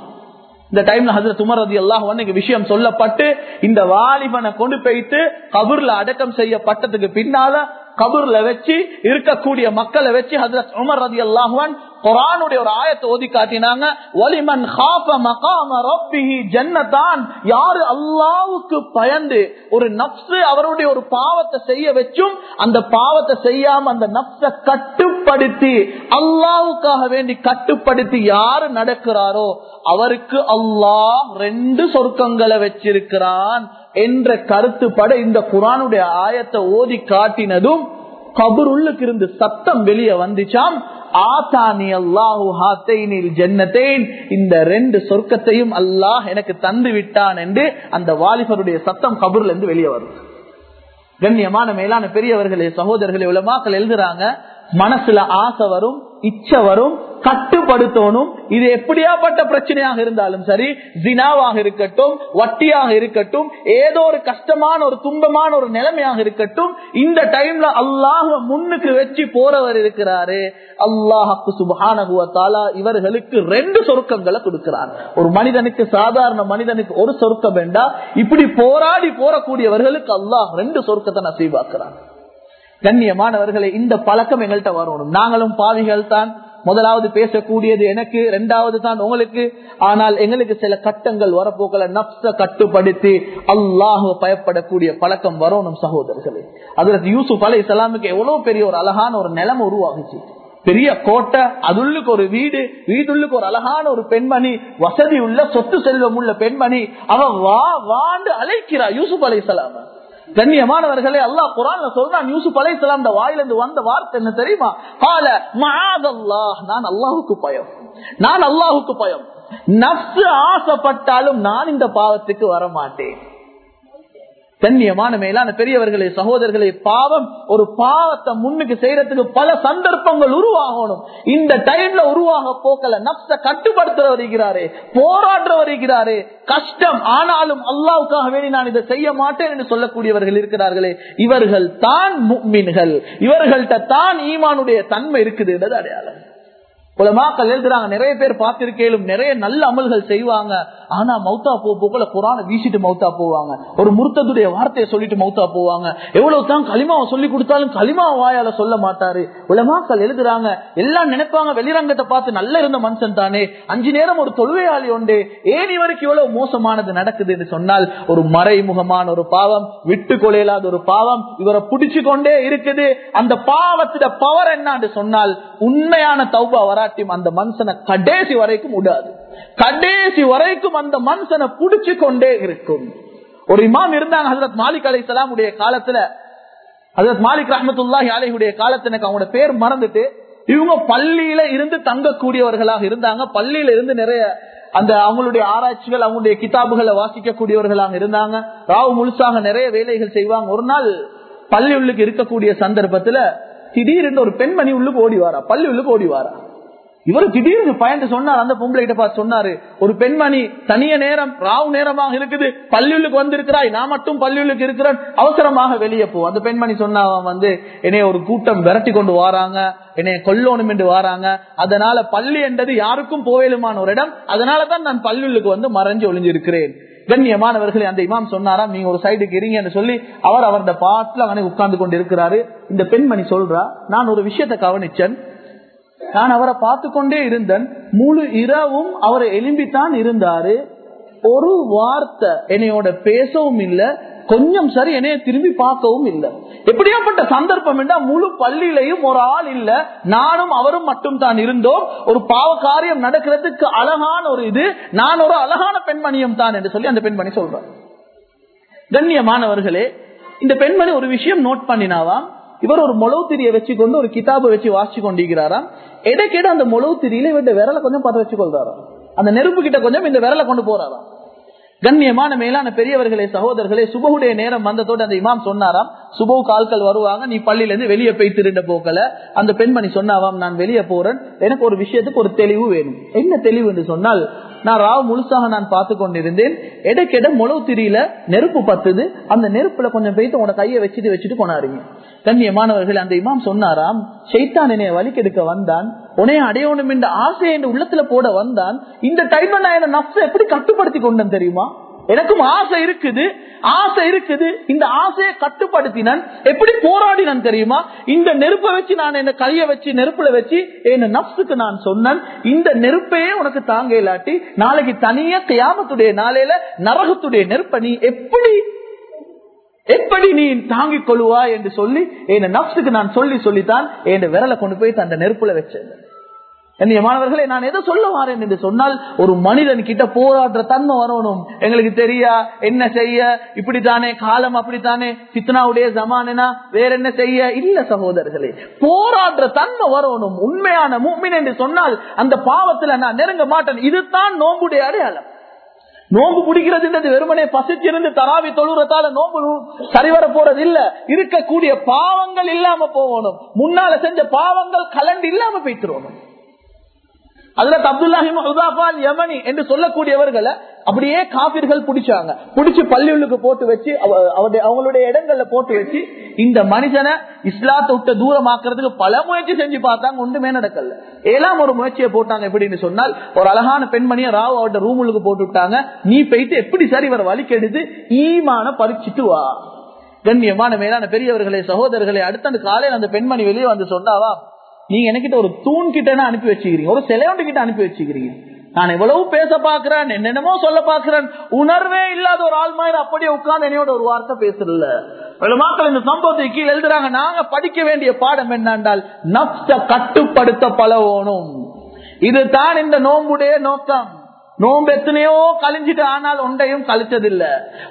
இந்த டைம்ல ஹசரத் உமர் ரதி அல்லாஹ் விஷயம் சொல்லப்பட்டு இந்த வாலிபனை கொண்டு போயிட்டு கபூர்ல அடக்கம் செய்யப்பட்டதுக்கு பின்னால கபூர்ல வச்சு இருக்கக்கூடிய மக்களை வச்சு ஹசரத் உமர் ரதி அல்லாஹுவன் குரானுடைய ஒரு ஆயத்தை ஓதி காட்டினாங்க ஒலிமன் ஹாப மகாம ரப்பிஹி ஜன்னதான் யாரு அல்லாவுக்கு பயந்து ஒரு நப்சு அவருடைய ஒரு பாவத்தை செய்ய வச்சும் அந்த பாவத்தை செய்யாம அந்த நப்ச கட்டுப்படுத்தி அல்லாவுக்காக வேண்டி கட்டுப்படுத்தி யாரு நடக்கிறாரோ அவருக்கு அல்லாஹ் ரெண்டு சொர்க்கங்களை வச்சிருக்கிறான் என்ற கருத்துப்பட இந்த குரானுடைய ஆயத்தை ஓதி காட்டினதும் கபுருள்ளுக்கு இருந்து சத்தம் வெளியே வந்துச்சாம். ஆத்தானி அல்லாஹு ஹாத்தைனில் ஜன்னத்தேன். இந்த ரெண்டு சொர்க்கத்தையும் அல்லாஹ் எனக்கு தந்து விட்டான் என்று அந்த வாலிபருடைய சத்தம் கபூர்ல இருந்து வெளியே வரும் கண்ணியமான மேலான பெரியவர்களே சகோதரர்களே உலமாக்கள் எழுதுறாங்க மனசுல ஆசை வரும் இச்ச வரும் கட்டுப்படுத்தணும். இது எப்படியாப்பட்ட பிரச்சனையாக இருந்தாலும் சரி ஜினாவாக இருக்கட்டும் வட்டியாக இருக்கட்டும் ஏதோ ஒரு கஷ்டமான ஒரு துன்பமான ஒரு நிலைமையாக இருக்கட்டும் இந்த டைம்ல அல்லாஹ முன்னுக்கு வச்சு போறவர் இருக்கிறாரு. அல்லாஹு சுபானகுவத்தாலா இவர்களுக்கு ரெண்டு சொருக்கங்களை கொடுக்கிறார். ஒரு மனிதனுக்கு சாதாரண மனிதனுக்கு ஒரு சொருக்கம் வேண்டாம் இப்படி போராடி போறக்கூடியவர்களுக்கு அல்லாஹ் ரெண்டு சொருக்கத்தை நசீவாக்குறாங்க கண்ணியமானவர்களை இந்த பழக்கம் எங்கள்கிட்ட வரணும். நாங்களும் பாவிகள் தான். முதலாவது பேசக்கூடியது எனக்கு இரண்டாவது தான் உங்களுக்கு. ஆனால் எங்களுக்கு சில கட்டங்கள் வரப்போக்களை நப்ச கட்டுப்படுத்தி அல்லாஹு பயப்படக்கூடிய பழக்கம் வரணும் சகோதரர்களே. அதற்கு யூசுப் அலை இஸ்லாமுக்கு எவ்வளவு பெரிய ஒரு அழகான ஒரு நிலம் உருவாகுச்சு. பெரிய கோட்டை அதுள்ளுக்கு ஒரு வீடு வீடுள்ளுக்கு ஒரு அழகான ஒரு பெண்மணி வசதி உள்ள சொத்து செல்வம் உள்ள பெண்மணி அவ வா வாண்டு அழைக்கிறா யூசுப் அலை இஸ்லாம கண்ணியமானவர்களே அல்லாஹ் குரான்ல சொல்றான் யூசுப் அலை அந்த வாயிலிருந்து வந்த வார்த்தை என்ன தெரியுமா? கால மாதல்லாஹ் நான் அல்லாஹுக்கு பயம். நான் அல்லாஹுக்கு பயம். நப்சு ஆசைப்பட்டாலும் நான் இந்த பாவத்துக்கு வர மாட்டேன் கண்ணியமான மேலான பெரியவர்களே சகோதரர்களே பாவம் ஒரு பாவத்தை முன்னுக்கு செய்யறதுக்கு பல சந்தர்ப்பங்கள் உருவாகணும். இந்த டைம்ல உருவாக போக்கல. நப்ச கட்டுப்படுத்துற வருகிறாரே போராடுற வருகிறாரே கஷ்டம். ஆனாலும் அல்லாவுக்காக வேண்டி நான் இதை செய்ய மாட்டேன் என்று சொல்லக்கூடியவர்கள் இருக்கிறார்களே. இவர்கள் தான் மீன்கள் இவர்கள்ட்ட தான் ஈமானுடைய தன்மை இருக்குது என்பது அடையாளம். உலமாக்கள் எழுதுறாங்க. நிறைய பேர் பார்த்திருக்கேலும் நிறைய நல்ல அமல்கள் செய்வாங்க. ஆனா மௌத்தா போ போக்குல குரான வீசிட்டு மௌத்தா போவாங்க. ஒரு முருத்தத்துடைய வார்த்தையை சொல்லிட்டு மௌத்தா போவாங்க. எவ்வளவு தான் களிமாவை சொல்லி கொடுத்தாலும் களிமா வாயால சொல்ல மாட்டாரு. உலமாக்கள் எழுதுறாங்க. எல்லாம் நினைப்பாங்க வெளிரங்கத்தை பார்த்து நல்ல இருந்த மனுஷன் தானே. அஞ்சு நேரம் ஒரு தொழுவையாளி உண்டு. ஏன் இவருக்கு எவ்வளவு மோசமானது நடக்குது என்று சொன்னால் ஒரு மறைமுகமான ஒரு பாவம் விட்டு கொலையிலாத ஒரு பாவம் இவரை பிடிச்சு கொண்டே இருக்குது. அந்த பாவத்திட பவர் என்னன்னு சொன்னால் உண்மையான தௌபா வராட்டியும் அந்த மனுஷனை கடைசி வரைக்கும் விடாது. கடைசி வரைக்கும் அந்த மனுஷனை புடிச்சு கொண்டே இருக்கும். ஒரு இமாம் இருந்தாங்க ஹசரத் மாலிக் அலை உடைய காலத்துல. ஹசரத் மாலிக் ரஹமத்துல்லாஹி அலைஹுடைய காலத்துல எனக்கு அவங்களோட பேர் மறந்துட்டு இவங்க பள்ளியில இருந்து தங்கக்கூடியவர்களாக இருந்தாங்க. பள்ளியில இருந்து நிறைய அந்த அவங்களுடைய ஆராய்ச்சிகள் அவங்களுடைய கிதாபுகளை வாசிக்கக்கூடியவர்களாக இருந்தாங்க. ராவு முழுசாக நிறைய வேலைகள் செய்வாங்க. ஒரு நாள் பள்ளி உள்ளுக்கு இருக்கக்கூடிய சந்தர்ப்பத்துல திடீரென்று ஒரு பெண்மணி உள்ளுக்கு ஓடி வாரா பள்ளி உள்ளுக்கு ஓடி வாரா இவர் திடீர்னு பயந்து சொன்னார். அந்த பொம்பளை கிட்ட பார்த்து சொன்னாரு ஒரு பெண்மணி தனிய நேரம் ராவு நேரமாக இருக்குது. பள்ளியுள்ளுக்கு வந்திருக்கிறாய். நான் மட்டும் பள்ளியுள்ளுக்கு இருக்கிறேன். அவசரமாக வெளியே போ. அந்த பெண்மணி சொன்னா வந்து என்னைய ஒரு கூட்டம் விரட்டி கொண்டு வாராங்க. என்னைய கொல்லணும் என்று வாராங்க. அதனால பள்ளி என்றது யாருக்கும் போவேலுமான ஒரு இடம் அதனாலதான் நான் பள்ளியுள்ளுக்கு வந்து மறைஞ்சு ஒளிஞ்சிருக்கிறேன். கண்ணியமானவர்களை அந்த இமாம் சொன்னாராம் நீங்க ஒரு சைடுக்கு இருங்கன்னு சொல்லி அவர் அவரோட பாட்டுல அவனை உட்கார்ந்து கொண்டு இருக்கிறாரு இந்த பெண்மணி சொல்றா நான் ஒரு விஷயத்தை கவனிச்சேன். நான் அவரை பார்த்து கொண்டே இருந்தேன். முழு இரவும் அவரை எலும்பித்தான் இருந்தாரு. ஒரு வார்த்தை என்னையோட பேசவும் இல்ல. கொஞ்சம் சரி என்னைய திரும்பி பார்க்கவும் இல்லை. எப்படியாப்பட்ட சந்தர்ப்பம் என்றா முழு பள்ளியிலையும் ஒரு ஆள் இல்ல. நானும் அவரும் மட்டும் தான் இருந்தோம். ஒரு பாவ காரியம் நடக்கிறதுக்கு அழகான ஒரு இது. நான் ஒரு அழகான பெண்மணியும் தான் என்று சொல்லி அந்த பெண்மணி சொல்றேன் கண்ணியமானவர்களே இந்த பெண்மணி ஒரு விஷயம் நோட் பண்ணினாவாம். இவர் ஒரு முளவு திரியை வச்சு கொண்டு ஒரு கிதாபை வச்சு வாசிச்சு கொண்டிருக்கிறாராம் இடைக்கிட அந்த முளவு திரியில இவருடைய விரலை கொஞ்சம் பத்த வச்சு கொள்றாராம் அந்த நெருப்பு கிட்ட கொஞ்சம் இந்த விரலை கொண்டு போறாராம் கண்ணியமான மேலான பெரியவர்களே சகோதரர்களே சுபகுடைய நேரம் வந்ததோடு அந்த இமாம் சொன்னாராம் சுபவு கால்கள் வருவாங்க நீ பள்ளியில இருந்து வெளியே போய் திருண்ட போக்கல அந்த பெண்மணி சொன்னாவாம் நான் வெளியே போறேன் எனக்கு ஒரு விஷயத்துக்கு ஒரு தெளிவு வேணும். என்ன தெளிவு? என்று சொன்னால் நான் ராவ் முழுசாக நான் பார்த்து கொண்டிருந்தேன் எடைக்கெட முழவு திரியில நெருப்பு பத்துது அந்த நெருப்புல கொஞ்சம் போயிட்டு உனக்கு கையை வச்சுட்டு வச்சுட்டு கொண்டாடுங்க கண்ணியமானவர்கள் அந்த இமாம் சொன்னாராம் சைத்தான் என்னைய வலிக்கெடுக்க வந்தான் உனைய அடையணும் என்ற ஆசை என்று உள்ளத்துல போட வந்தான் இந்த டைம்ல நான் என்ன நப்ச எப்படி கட்டுப்படுத்தி கொண்டேன் தெரியுமா? எனக்கும் ஆசை இருக்குது ஆசை இருக்குது. இந்த ஆசையை கட்டுப்படுத்தினன் எப்படி போராடினன் தெரியுமா? இந்த நெருப்பை வச்சு நான் என்ன கைய வச்சு நெருப்புல வச்சு என்ன நப்சுக்கு நான் சொன்னேன். இந்த நெருப்பையே உனக்கு தாங்க இல்லாட்டி நாளைக்கு தனியா தியாமத்துடைய நாளையில நரகத்துடைய நெருப்பை நீ எப்படி எப்படி நீ தாங்கிக் கொள்ளுவா என்று சொல்லி என் நப்சுக்கு நான் சொல்லி சொல்லித்தான் என் விரலை கொண்டு போய் அந்த நெருப்புல வச்சேன். மாணவர்களே நான் எதை சொல்ல வரேன் என்று சொன்னால் ஒரு மனிதன் கிட்ட போராடுற தன்மை வரணும். எங்களுக்கு தெரியா என்ன செய்ய? இப்படித்தானே காலம் அப்படித்தானே சித்னாவுடைய ஜமானா வேற என்ன செய்ய? இல்ல சகோதரர்களே போராடுற தன்மை வரணும். உண்மையான மூமின் என்று சொன்னால் அந்த பாவத்துல நான் நெருங்க மாட்டேன். இதுதான் நோம்புடைய அடையாளம். நோம்பு பிடிக்கிறது வெறுமனே பசிச்சிருந்து தராவி தொழுறதால நோம்பு சரிவர போறது இல்ல. இருக்கக்கூடிய பாவங்கள் இல்லாம போகணும். முன்னால செஞ்ச பாவங்கள் கலண்டு இல்லாம போய்த்துருவணும் அதுல அப்துல்லாஹிம் யமனி என்று சொல்லக்கூடியவர்களை அப்படியே காபிர்கள் பிடிச்சாங்க. பிடிச்சு பள்ளியுள்ளுக்கு போட்டு வச்சு அவங்களுடைய இடங்கள்ல போட்டு வச்சு இந்த மனிதனை இஸ்லாத்தை விட்ட தூரமாக்குறதுக்கு பல முயற்சி செஞ்சு பார்த்தாங்க ஒன்றுமே நடக்கல. ஏலாம் ஒரு முயற்சியை போட்டாங்க எப்படின்னு சொன்னால் ஒரு அழகான பெண்மணியை ராவ் அவட்ட ரூமுக்கு போட்டு விட்டாங்க. நீ போயிட்டு எப்படி சரி வர வலிக்கெடுத்து ஈமான பறிச்சுட்டு வா. கண்ணியமான மேலான பெரியவர்களே சகோதரர்களே அடுத்த காலையில் அந்த பெண்மணி வெளியே வந்து சொன்னாவா நீங்க என்கிட்ட ஒரு தூண் கிட்ட அனுப்பி வச்சுக்கிறீங்க. ஒரு சிலையோண்டு கிட்ட அனுப்பி வச்சுக்கிறீங்க. நான் எவ்வளவு பேச பாக்குறேன் என்னென்னமோ சொல்ல பாக்குறேன் உணர்வே இல்லாத ஒரு ஆள் மாதிரி அப்படியே உட்கார்ந்து என்னையோட ஒரு வார்த்தை பேசல மக்கள் இந்த சம்பவத்தை கீழே எழுதுறாங்க. நாங்க படிக்க வேண்டிய பாடம் என்னென்றால் நப்ச கட்டுப்படுத்த பழகணும் இதுதான் இந்த நோம்புடைய நோக்கம். நோன்பு எத்தனையோ கழிஞ்சிட்டு ஆனால் ஒன்றையும் கழிச்சதில்ல.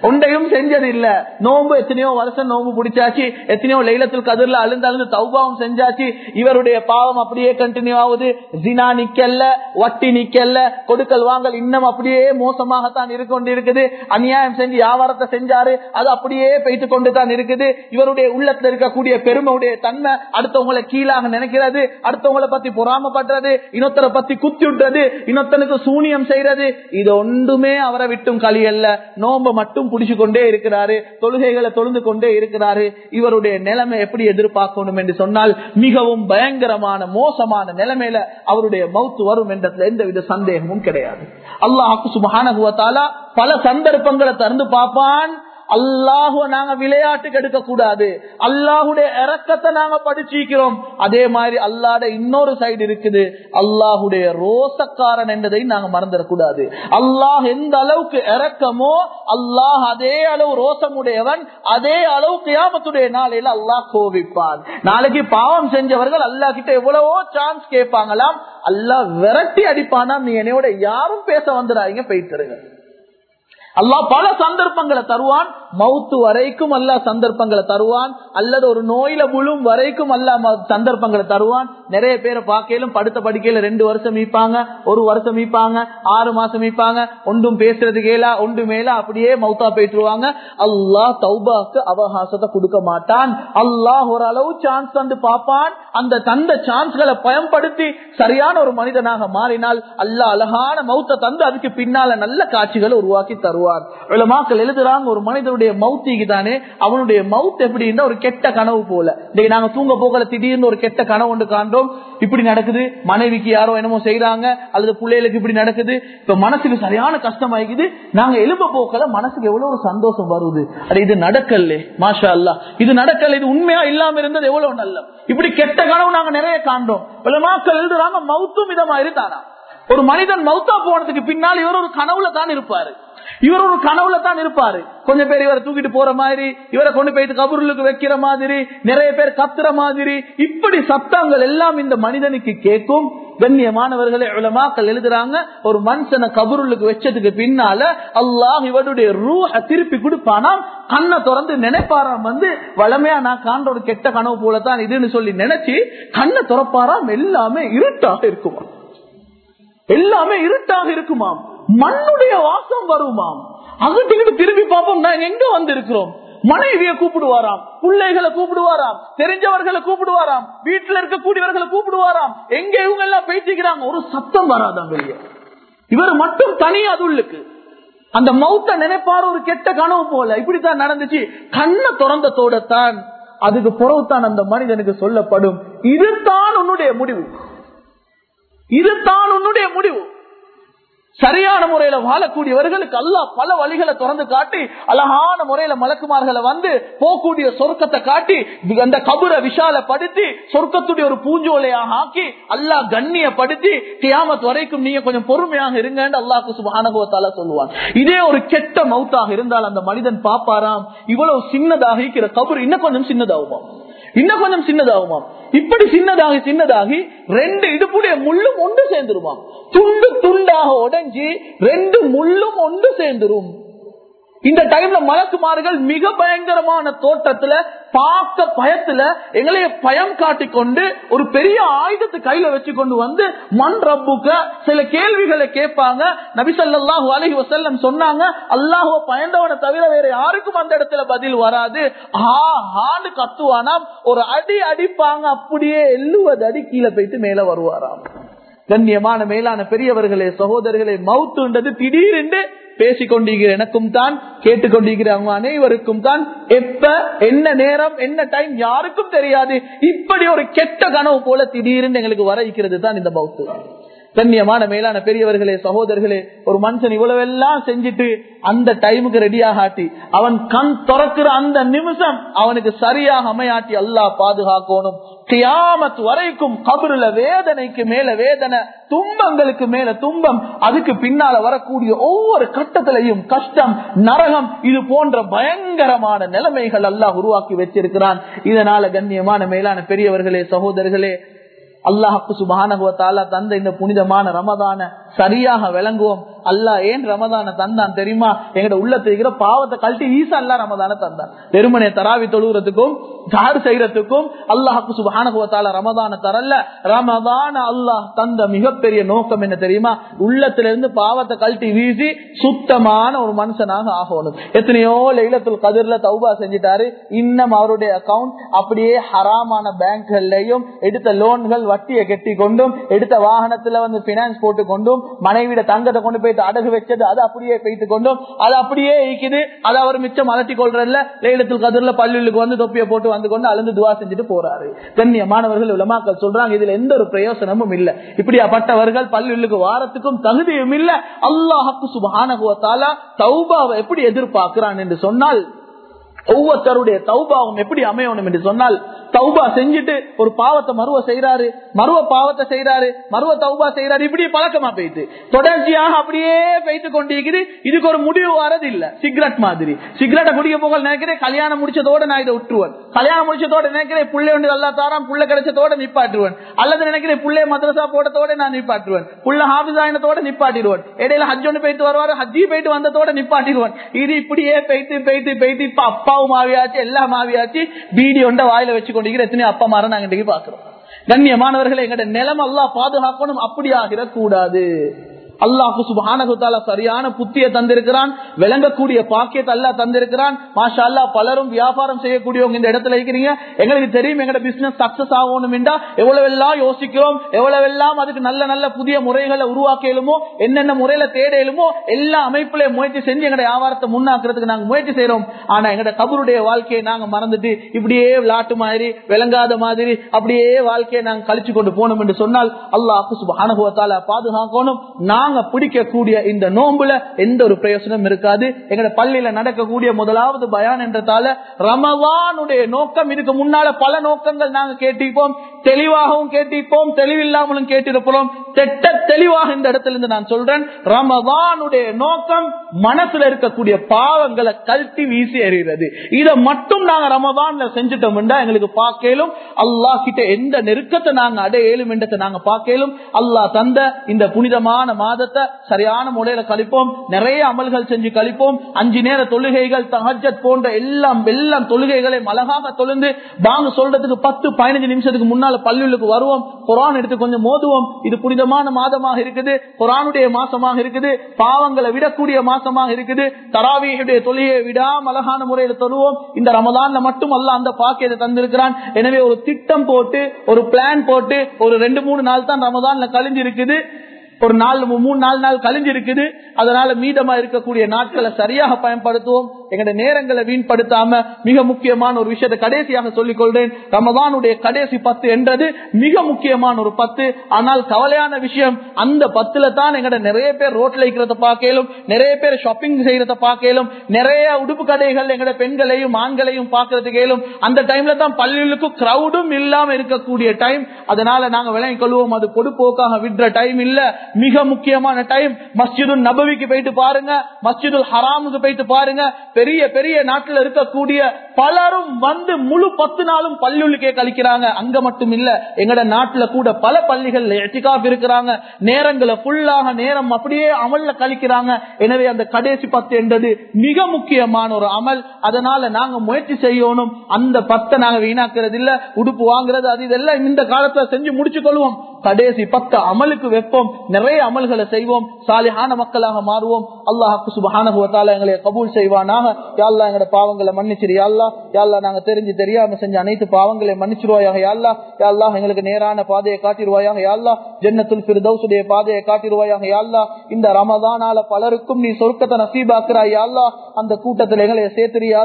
ஒன்றையும் செஞ்சதில்ல. நோன்பு எத்தனையோ வருஷம் நோம்பு பிடிச்சாச்சு. எத்தனையோ லைலத்தில் கதிரில் அழுந்து அழுந்து தௌபாவும் செஞ்சாச்சு. இவருடைய பாவம் அப்படியே கண்டினியூ ஆகுது. ஜினா நிக்கல்ல வட்டி நிக்கல்ல கொடுக்கல் வாங்கல் இன்னும் அப்படியே மோசமாகத்தான் இருக்கொண்டு இருக்குது அநியாயம் செஞ்சு வியாபாரத்தை செஞ்சாரு. அது அப்படியே போயிட்டு கொண்டு தான் இருக்குது. இவருடைய உள்ளத்துல இருக்கக்கூடிய பெருமையுடைய தன்மை அடுத்தவங்களை கீழாக நினைக்கிறது. அடுத்தவங்களை பத்தி பொறாமப்படுறது. இன்னொருத்தரை பத்தி குத்தி விடுறது இன்னொருத்தனுக்கு சூனியம் செய்யறது செய்யறது இது ஒன்றுமே அவரை விட்டும் களி அல்ல. நோம்ப மட்டும் புடிச்சு கொண்டே இருக்கிறாரு. தொழுகைகளை தொழுந்து கொண்டே இருக்கிறாரு. இவருடைய நிலைமை எப்படி எதிர்பார்க்கணும் என்று சொன்னால் மிகவும் பயங்கரமான மோசமான நிலைமையில அவருடைய மவுத்து வரும் என்றதுல எந்தவித சந்தேகமும் கிடையாது. அல்லாஹு சுபஹானகுவத்தாலா பல சந்தர்ப்பங்களை திறந்து பார்ப்பான். அல்லாஹுவ நாங்க விளையாட்டுக்கு எடுக்க கூடாது. அல்லாஹுடைய இறக்கத்தை நாங்க படிச்சிருக்கிறோம். அதே மாதிரி அல்லாட இன்னொரு சைடு இருக்குது. அல்லாஹுடைய ரோசக்காரன் என்றதை நாங்க மறந்துடக்கூடாது அல்லாஹ் எந்த அளவுக்கு இறக்கமோ அல்லாஹ் அதே அளவு ரோசமுடையவன் அதே அளவுக்கு யாமத்துடைய நாளையில அல்லாஹ் கோவிப்பான் நாளைக்கு பாவம் செஞ்சவர்கள் அல்லாஹ் கிட்ட எவ்வளவோ சான்ஸ் கேட்பாங்களாம். அல்லாஹ் விரட்டி அடிப்பானா நீ என்னையோட யாரும் பேச வந்துடாதீங்க போயிட்டுருங்க அல்லாஹ் பல சந்தர்ப்பங்களை தருவான். மவுத்து வரைக்கும் அல்லா சந்தர்ப்பங்களை தருவான். அல்லது ஒரு நோயில முழும் வரைக்கும் அல்லா சந்தர்ப்பங்களை தருவான். நிறைய பேரை பார்க்கலும் படுத்த படிக்கையில ரெண்டு வருஷம் மீப்பாங்க ஒரு வருஷம் மீப்பாங்க ஆறு மாசம் மீப்பாங்க ஒன்றும் பேசுறது கேளா ஒன்று மேல அப்படியே மவுத்தா போயிட்டுருவாங்க. அல்லாஹ் தௌபாக்கு அவகாசத்தை கொடுக்க மாட்டான். அல்லாஹ் ஓரளவு சான்ஸ் தந்து பார்ப்பான். அந்த தந்த சான்ஸ்களை பயன்படுத்தி சரியான ஒரு மனிதனாக மாறினால் அல்லாஹ் அழகான மௌத்த தந்து அதுக்கு பின்னால நல்ல காட்சிகளை உருவாக்கி தருவார். எழுதுறாங்க ஒரு மனிதனுடைய மௌத்திக்கு தானே அவனுடைய மவுத் எப்படின்னா ஒரு கெட்ட கனவு போல. இன்னைக்கு நாங்க தூங்க போகல திடீர்னு ஒரு கெட்ட கனவு ஒன்று காண்றோம். இப்படி நடக்குது. மனைவிக்கு யாரோ என்னமோ செய்யறாங்க அல்லது பிள்ளைகளுக்கு இப்படி நடக்குது. இப்ப மனசுக்கு சரியான கஷ்டம் ஆகிக்குது நாங்க எலும்ப போக்கல மனசுக்கு எவ்வளவு ஒரு சந்தோஷம் வருது. அது இது நடக்கல மாஷா அல்லா இது நடக்கல இது உண்மையா இல்லாம இருந்தது எவ்வளவு நல்ல இப்படி கெட்ட கனவு நாங்க நிறைய காண்றோம். பல மாக்கள் எழுதுறாங்க மவுத்தும் இதமா இருந்தானா ஒரு மனிதன் மௌத்தா போனதுக்கு பின்னால் இவர் ஒரு கனவுல தான் இருப்பாரு. இவர் ஒரு கனவுல தான் இருப்பாரு. கொஞ்சம் பேர் இவரை தூக்கிட்டு போற மாதிரி இவரை கொண்டு போயிட்டு கபூர்களுக்கு வைக்கிற மாதிரி நிறைய பேர் கத்துற மாதிரி இப்படி சத்தங்கள் எல்லாம் இந்த மனிதனுக்கு கேட்கும். கண்ணியமானவர்களை உலமாக்கள் எழுதுறாங்க ஒரு மனுஷனை கபூர்களுக்கு வச்சதுக்கு பின்னால அல்லாஹ் இவருடைய ரூஹ திருப்பி கொடுப்பானாம். கண்ணை திறந்து நினைப்பாராம் வந்து வளமையா நான் காண்ற ஒரு கெட்ட கனவு போலதான் இதுன்னு சொல்லி நினைச்சு கண்ணை திறப்பாராம் எல்லாமே இருட்டாக இருக்குமா எல்லாமே இருட்டாக இருக்குமாம். மண்ணுடைய வாசம் வருமாம். அகட்டுக்கிட்டு திரும்பி பார்ப்போம் நாங்க எங்க வந்து இருக்கிறோம் மனைவிய கூப்பிடுவாராம் பிள்ளைகளை கூப்பிடுவாராம் தெரிஞ்சவர்களை கூப்பிடுவாராம் வீட்டுல இருக்கக்கூடியவர்களை கூப்பிடுவாராம். எங்க இவங்க எல்லாம் பேசிக்கிறாங்க? ஒரு சத்தம் வராதாம் வெளியே. இவர் மட்டும் தனி அதுள்ளுக்கு. அந்த மௌத்த நினைப்பாரு ஒரு கெட்ட கனவு போல. இப்படித்தான் நடந்துச்சு. கண்ணை திறந்தத்தோட தான் அதுக்கு புறவுத்தான் அந்த மனிதனுக்கு சொல்லப்படும். இதுதான் உன்னுடைய முடிவு. இதுதான் உன்னுடைய முடிவு. சரியான முறையில வாழக்கூடியவர்களுக்கு அல்லா பல வழிகளை திறந்து காட்டி அழகான முறையில மலக்குமார்களை வந்து போகக்கூடிய சொர்க்கத்தை காட்டி அந்த கபுரை விஷாலப்படுத்தி சொர்க்கத்துடைய ஒரு பூஞ்சோலையாக ஆக்கி அல்லா கண்ணியப்படுத்தி கியாமத் வரைக்கும் நீங்க கொஞ்சம் பொறுமையாக இருங்கன்னு அல்லாஹு சுபானகுவத்தால சொல்லுவான் இதே ஒரு கெட்ட மவுத்தாக இருந்தால் அந்த மனிதன் பாப்பாராம். இவ்வளவு சின்னதாக இருக்கிற கபுர் இன்னும் கொஞ்சம் சின்னதாகுமா இன்னும் கொஞ்சம் சின்னதாகுமா இப்படி சின்னதாகி சின்னதாகி ரெண்டு இடுப்புடைய முள்ளும் ஒன்று சேர்ந்துருமாம். துண்டு துண்டாக உடைஞ்சி ரெண்டு முள்ளும் ஒன்று சேர்ந்துரும். இந்த டைம்ல மலக்குமார்கள் மிக பயங்கரமான தோட்டத்துல பார்க்க பயத்துல எங்களைய பயம் காட்டி கொண்டு ஒரு பெரிய ஆயுதத்தை கையில வச்சு கொண்டு வந்து மண் ரப்புக்க சில கேள்விகளை கேட்பாங்க. நபிசல்லாஹு அலஹி வசல்லம் சொன்னாங்க அல்லாஹுவ பயந்தவனை தவிர வேற யாருக்கும் அந்த இடத்துல பதில் வராது. ஹா ஹான்னு கத்துவானாம் ஒரு அடி அடிப்பாங்க அப்படியே எழுவது அடி கீழே போயிட்டு மேல வருவாராம். கண்ணியமான மேலான பெரியவர்களே சகோதரர்களே மவுத்துன்றது திடீரென்று பேசிக்கொண்டிருக்கிற எனக்கும் தான் கேட்டுக்கொண்டிருக்கிற அவங்க அனைவருக்கும் தான். எப்ப என்ன நேரம் என்ன டைம் யாருக்கும் தெரியாது. இப்படி ஒரு கெட்ட கனவு போல திடீர்னு எங்களுக்கு வர இருக்கிறது தான் இந்த மவுத்து. கண்ணியமான மேலான பெரியவர்களே சகோதரர்களே ஒரு மனுஷன் இவ்வளவு எல்லாம் செஞ்சுட்டு அந்த டைமுக்கு ரெடியாக ஆட்டி அவன் கண் திறக்கிற அந்த நிமிஷம் அவனுக்கு சரியாக அமையாட்டி அல்லாஹ் பாதுகாக்கணும். கியாமத் வரைக்கும் கபருல வேதனைக்கு மேல வேதனை துன்பங்களுக்கு மேல துன்பம் அதுக்கு பின்னால வரக்கூடிய ஒவ்வொரு கட்டத்திலையும் கஷ்டம் நரகம் இது போன்ற பயங்கரமான நிலைமைகள் அல்லாஹ் உருவாக்கி வச்சிருக்கிறான். இதனால கண்ணியமான மேலான பெரியவர்களே சகோதரர்களே அல்லாஹு சுபானகுவத்தாலா தந்த இந்த புனிதமான ரமதான சரியாக விளங்குவோம். அல்லாஹ் ஏன் ரமதான தந்தான் தெரியுமா? எங்கட உள்ளத்துல பாவத்தை கழட்டி ஈசா அல்லா ரமதான தந்தான். பெருமனை தராவி தொழுகிறதுக்கும் காடு செய்யறதுக்கும் அல்லாஹு சுபானகுவத்தால ரமதான தரல. ரமதான அல்லாஹ் தந்த மிகப்பெரிய நோக்கம் என்ன தெரியுமா? உள்ளத்துல இருந்து பாவத்தை கழட்டி வீசி சுத்தமான ஒரு மனுஷனாக ஆகணும். எத்தனையோ லைலத்துல் கதிர்ல தௌபா செஞ்சிட்டாரு. இன்னும் அவருடைய அக்கவுண்ட் அப்படியே ஹராமான பேங்க்கள்லயும் எடுத்த லோன்கள் வட்டியை கட்டி கொண்டும் எடுத்த வாகனத்துல வந்து பினான்ஸ் போட்டு கொண்டும் மனைவிட தங்கத்தை கொண்டு போய் போயிட்டு அடகு வச்சது அது அப்படியே போயிட்டு கொண்டோம் அது அப்படியே ஈக்குது அதை அவர் மிச்சம் அலட்டி கொள்றதுல லேலத்தில் கதிரில பல்லுக்கு வந்து தொப்பியை போட்டு வந்து கொண்டு அழுந்து துவா செஞ்சுட்டு போறாரு. கண்ணியமானவர்கள் உலமாக்கள் சொல்றாங்க இதுல எந்த ஒரு பிரயோசனமும் இல்ல. இப்படியாப்பட்டவர்கள் பல்லுக்கு வாரத்துக்கும் தகுதியும் இல்ல. அல்லாஹுக்கு சுபானகுவத்தால தௌபாவை எப்படி எதிர்பார்க்கிறான் என்று சொன்னால் ஒவ்வொருத்தருடைய தௌபாவும் எப்படி அமையணும் என்று சொன்னால் தௌபா செஞ்சுட்டு ஒரு பாவத்தை மருவ செய்யறாரு மருவ பாவத்தை செய்யறாரு மருவ தௌபா செய்யறாரு இப்படியே பழக்கமா போயிட்டு. தொடர்ச்சியாக அப்படியே போயிட்டு கொண்டிருக்குது. இதுக்கு ஒரு முடிவு வரது இல்ல. சிகரெட் மாதிரி. சிகரெட்டை குடிக்க போக நினைக்கிறேன் கல்யாணம் முடிச்சதோட நான் இதை விட்டுருவேன். கல்யாணம் முடிச்சதோட நினைக்கிறேன் புள்ளை ஒன்று நல்லா தாரம் புள்ள கிடைச்சதோட நிப்பாட்டுருவேன். அல்லது நினைக்கிறேன் புள்ளைய மதரசா போட்டதோட நான் நிப்பாட்டுவேன் புள்ள ஹாபிசாயனத்தோட நிப்பாட்டிடுவேன். இடையில ஹஜ் ஒன்று போயிட்டு வருவாரு ஹஜ்ஜி போயிட்டு வந்ததோட நிப்பாட்டிடுவேன். இது இப்படியே போயிட்டு போயிட்டு போயிட்டு இப்ப அப்பா அப்பாவும் மாவியாச்சு எல்லா மாவியாச்சு பீடி ஒண்ட வாயில வச்சு கொண்டிருக்கிற எத்தனை அப்பா மாற நாங்க பாக்குறோம் கண்ணியமானவர்களை எங்கட நிலம் எல்லாம் பாதுகாக்கணும் அப்படி ஆகிடக்கூடாது அல்லாஹு சுபானகுத்தால சரியான புத்திய தந்திருக்கிறான் விளங்கக்கூடிய பாக்கியத்தை அல்லா தந்திருக்கிறான். மாஷா அல்லா பலரும் வியாபாரம் செய்யக்கூடியவங்க இந்த இடத்துல இருக்கிறீங்க. எங்களுக்கு தெரியும் எங்க பிசினஸ் சக்சஸ் ஆகணும் எவ்வளவெல்லாம் எவ்வளவு எல்லாம் யோசிக்கிறோம் எவ்வளவெல்லாம் அதுக்கு நல்ல நல்ல புதிய முறைகளை உருவாக்கலுமோ என்னென்ன முறையில தேடலுமோ எல்லா அமைப்புல முயற்சி செஞ்சு எங்க வியாபாரத்தை முன்னாக்குறதுக்கு நாங்க முயற்சி செய்யறோம் ஆனா எங்க கபருடைய வாழ்க்கையை நாங்க மறந்துட்டு இப்படியே விளாட்டு மாதிரி விளங்காத மாதிரி அப்படியே வாழ்க்கையை நாங்க கழிச்சு கொண்டு போனோம் என்று சொன்னால் அல்லாஹு சுபானுபவத்தால பாதுகாக்கணும். நான் நாங்க பிடிக்கக்கூடிய இந்த நோம்புல எந்த ஒரு பிரயோசனம் இருக்காது. எங்கட பள்ளியில நடக்கக்கூடிய முதலாவது பயான் என்றதால ரமவானுடைய நோக்கம் இதுக்கு முன்னால பல நோக்கங்கள் நாங்க கேட்டிருப்போம். தெளிவாகவும் கேட்டிருப்போம் தெளிவில்லாமலும் கேட்டிருப்போம் தெட்ட தெளிவாக இந்த இடத்துல இருந்து நான் சொல்றேன். ரமவானுடைய நோக்கம் மனசுல இருக்கக்கூடிய பாவங்களை கல்ட்டி வீசி எறிகிறது. இதை மட்டும் நாங்க ரமவான்ல செஞ்சுட்டோம் எங்களுக்கு பார்க்கலும் அல்லா கிட்ட எந்த நெருக்கத்தை நாங்க அடையலும் என்றதை நாங்க பார்க்கலும் அல்லாஹ் தந்த இந்த புனிதமான மாதத்தை சரியான முறையில கழிப்போம். நிறைய அமல்கள் செஞ்சு கழிப்போம். அஞ்சு நேர தொழுகைகள் தகஜத் போன்ற எல்லாம் எல்லாம் தொழுகைகளை அழகாக தொழுந்து பாங்க சொல்றதுக்கு பத்து பதினஞ்சு நிமிஷத்துக்கு முன்னால பள்ளிகளுக்கு வருவோம். குரான் எடுத்து கொஞ்சம் மோதுவோம். இது புனிதமான மாதமாக இருக்குது. குரானுடைய மாசமாக இருக்குது. பாவங்களை விடக்கூடிய மாசமாக இருக்குது. தராவியுடைய தொழுகையை விடாம அழகான முறையில தொழுவோம். இந்த ரமதான்ல மட்டும் அல்ல அந்த பாக்கியத்தை தந்திருக்கிறான். எனவே ஒரு திட்டம் போட்டு ஒரு பிளான் போட்டு ஒரு ரெண்டு மூணு நாள் தான் ரமதான்ல கழிஞ்சிருக்குது. ஒரு நாலு மூணு நாலு நாள் கழிஞ்சு இருக்குது. அதனால மீதமா இருக்கக்கூடிய நாட்களை சரியாக பயன்படுத்துவோம். எங்களுடைய நேரங்களை வீண்படுத்தாம மிக முக்கியமான ஒரு விஷயத்தை கடைசியாக சொல்லிக் கொள்றேன் ரமதானுடைய கடைசி பத்து என்றது மிக முக்கியமான ஒரு பத்து. ஆனால் கவலையான விஷயம் அந்த பத்துல தான் எங்கட நிறைய பேர் ரோட்ல இருக்கிறத பார்க்கலும் நிறைய பேர் ஷாப்பிங் செய்யறத பார்க்கலும் நிறைய உடுப்பு கடைகள் எங்கட பெண்களையும் ஆண்களையும் பார்க்கறதுக்கு இயலும் அந்த டைம்ல தான் பள்ளிகளுக்கு கிரௌடும் இல்லாம இருக்கக்கூடிய டைம் அதனால நாங்க விளங்கிக் கொள்வோம். அது பொடுப்போக்காக விடுற டைம் இல்ல. மிக முக்கியமான டைம் மஸ்ஜிது நபவிக்கு போயிட்டு பாருங்க. மஸ்ஜிதுல் ஹராமுக்கு போயிட்டு பாருங்க. பெரிய பெரிய நாட்டுல இருக்கக்கூடிய பலரும் வந்து முழு பத்து நாளும் பள்ளியுள்ளுக்கே கழிக்கிறாங்க. அங்க மட்டும் இல்ல எங்கட நாட்டுல கூட பல பள்ளிகள் எட்டிகாப் இருக்கிறாங்க. நேரங்களை ஃபுல்லாக நேரம் அப்படியே அமல்ல கழிக்கிறாங்க. எனவே அந்த கடைசி பத்து என்றது மிக முக்கியமான ஒரு அமல். அதனால நாங்க முயற்சி செய்யணும். அந்த பத்தை நாங்க வீணாக்குறது இல்ல. உடுப்பு வாங்குறது அது இதெல்லாம் இந்த காலத்துல செஞ்சு முடிச்சு கொள்வோம் கடைசி பத்து அமலுக்கு வைப்போம். நிறைய அமல்களை செய்வோம் சாலிஹான மக்களாக மாறுவோம். அல்லாஹாக்கு சுபஹானகுவத்தால எங்களை கபூல் செய்வானாக. யாழ்லா எங்களோட பாவங்களை மன்னிச்சிரு யாழ்லா யாழ்லா நாங்க தெரிஞ்சு தெரியாம செஞ்ச அனைத்து பாவங்களை மன்னிச்சிருவாயாக யாழ்லா யாழ்லா எங்களுக்கு நேரான பாதையை காட்டிடுவாயாக யாழ்லா ஜென்னத்துல் பிரதௌசுடைய பாதையை காட்டிடுவாயாக யாழ்லா இந்த ரமதானால பலருக்கும் நீ சொர்க்கத்தை நசீபாக்குறாய் யாழ்லா அந்த கூட்டத்தில் எங்களை சேர்த்திரியா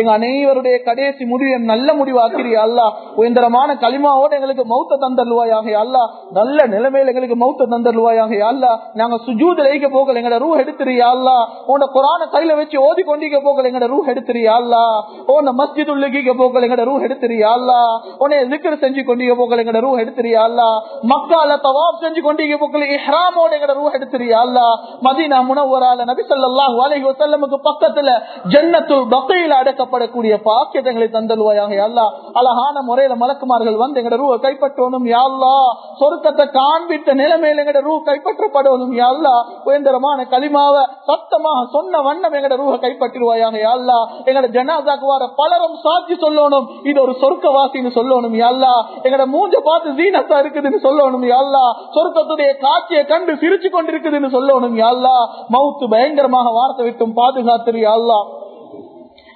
எங்க அனைவருடைய கடைசி முடிவை நல்ல முடிவாக்கிறியா அல்லா உயர்ந்தரமான களிமாவோட எங்களுக்கு மௌத்த தந்தருவாயாக யாழ்லா நல்ல நிலைமையில எங்களுக்கு மௌத்த தந்தருவாயாக யாழ்லா நாங்க சுஜூத லைக்க போகல எங்களை ரூ எடுத்துறியா அல்லா? உன குரான கையில வச்சு ஓதி கொண்டிக்க போகல எங்கட ரூ எடுத்துறியாள்லா உன மஸ்ஜித் உள்ளிக்க போகல எங்கட ரூ எடுத்துறியாள்லா உன்னை திக்கர் செஞ்சு கொண்டிக்க போகல எங்கட ரூ எடுத்துறியாள்லா மக்கால தவாப் செஞ்சு கொண்டிக்க போகல இஹ்ராமோட எங்கட ரூ எடுத்துறியாள்லா மதீனா முனவரால நபி ஸல்லல்லாஹு அலைஹி வஸல்லமுக்கு பக்கத்துல ஜன்னத்துல் பக்கையில அடக்கப்படக்கூடிய பாக்கியங்களை தந்தல்வாயாக அல்லா. அழகான முறையில மலக்குமார்கள் வந்து எங்கட ரூ கைப்பற்றணும் யாழ்லா சொர்க்கத்தை காண்பித்த நிலைமையில எங்கட ரூ கைப்பற்றப்படணும் யாழ்லா உயர்ந்தரமான களிமாவ சத்தமாக சொன்ன வண்ணம் எங்கட ரூஹ கைப்பற்றிடுவாயாக யாழ்லா எங்கட ஜனாசாக்கு வர பலரும் சாட்சி சொல்லணும். இது ஒரு சொர்க்கவாசின்னு சொல்லணும் யாழ்லா எங்கட மூஞ்ச பார்த்து ஜீனத்தா இருக்குதுன்னு சொல்லணும் யாழ்லா சொர்க்கத்துடைய காட்சியை கண்டு சிரிச்சு கொண்டிருக்குதுன்னு சொல்லணும் யாழ்லா மவுத்து பயங்கரமாக வார்த்தை விட்டும் பாதுகாத்துரு யாழ்லா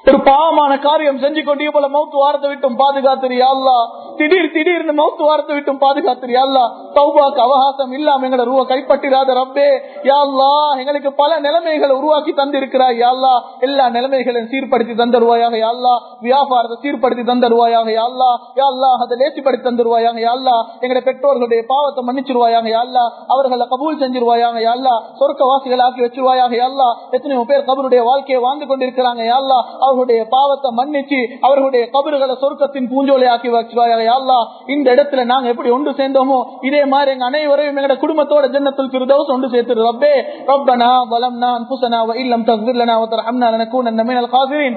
ஒரு பாவமான காரியம் செஞ்சு கொண்டே போல மௌத்து வாரத்தை விட்டும் பாதுகாத்திரியா அல்லா? திடீர் திடீர்னு மௌத்து வாரத்தை விட்டும் பாதுகாத்திரியா அல்லா? தௌபாக்கு அவகாசம் இல்லாம எங்கட ரூவ கைப்பற்றிராத ரப்பே. யாழ்லா எங்களுக்கு பல நிலைமைகளை உருவாக்கி தந்திருக்கிறாய் யாழ்லா எல்லா நிலைமைகளையும் சீர்படுத்தி தந்தருவாயாக யாழ்லா வியாபாரத்தை சீர்படுத்தி தந்தருவாயாக யாழ்லா யாழ்லா அதை லேசிப்படுத்தி தந்துருவாயாக யாழ்லா எங்களுடைய பெற்றோர்களுடைய பாவத்தை மன்னிச்சிருவாயாக யாழ்லா அவர்களை கபூல் செஞ்சிருவாயாக யாழ்லா அல்லா. ஆக்கி வச்சிருவாயாக யாழ்லா எத்தனையோ பேர் கபருடைய வாழ்க்கையை வாழ்ந்து கொண்டிருக்கிறாங்க யாழ்லா அவர்களுடைய பாவத்தை மன்னிச்சு அவர்களுடைய கபறுகளை சொர்க்கத்தின் பூஞ்சோலை ஆக்கி வச்சிருவாயாக யா அல்லா இந்த இடத்துல நாங்க எப்படி ஒன்று சேர்ந்தோமோ இதே மாதிரி எங்க அனைவரையும் எங்களோட குடும்பத்தோட ஜன்னத்தில் ஃபிர்தௌஸ் ஒன்று சேர்த்து ரப்பே ربنا ظلمنا انفسنا وان لم تغفر لنا وترحمنا لنكونن من الخاسرين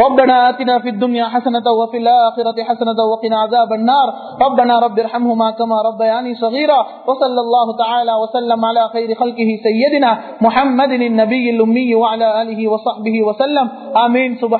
ربنا اتنا في الدنيا حسنه وفي الاخره حسنه وقنا عذاب النار ربنا رب ارحمهما كما ربياني صغيرا وصلى الله تعالى وسلم على خير خلقه سيدنا محمد النبي الامي وعلى اله وصحبه وسلم امين سبحان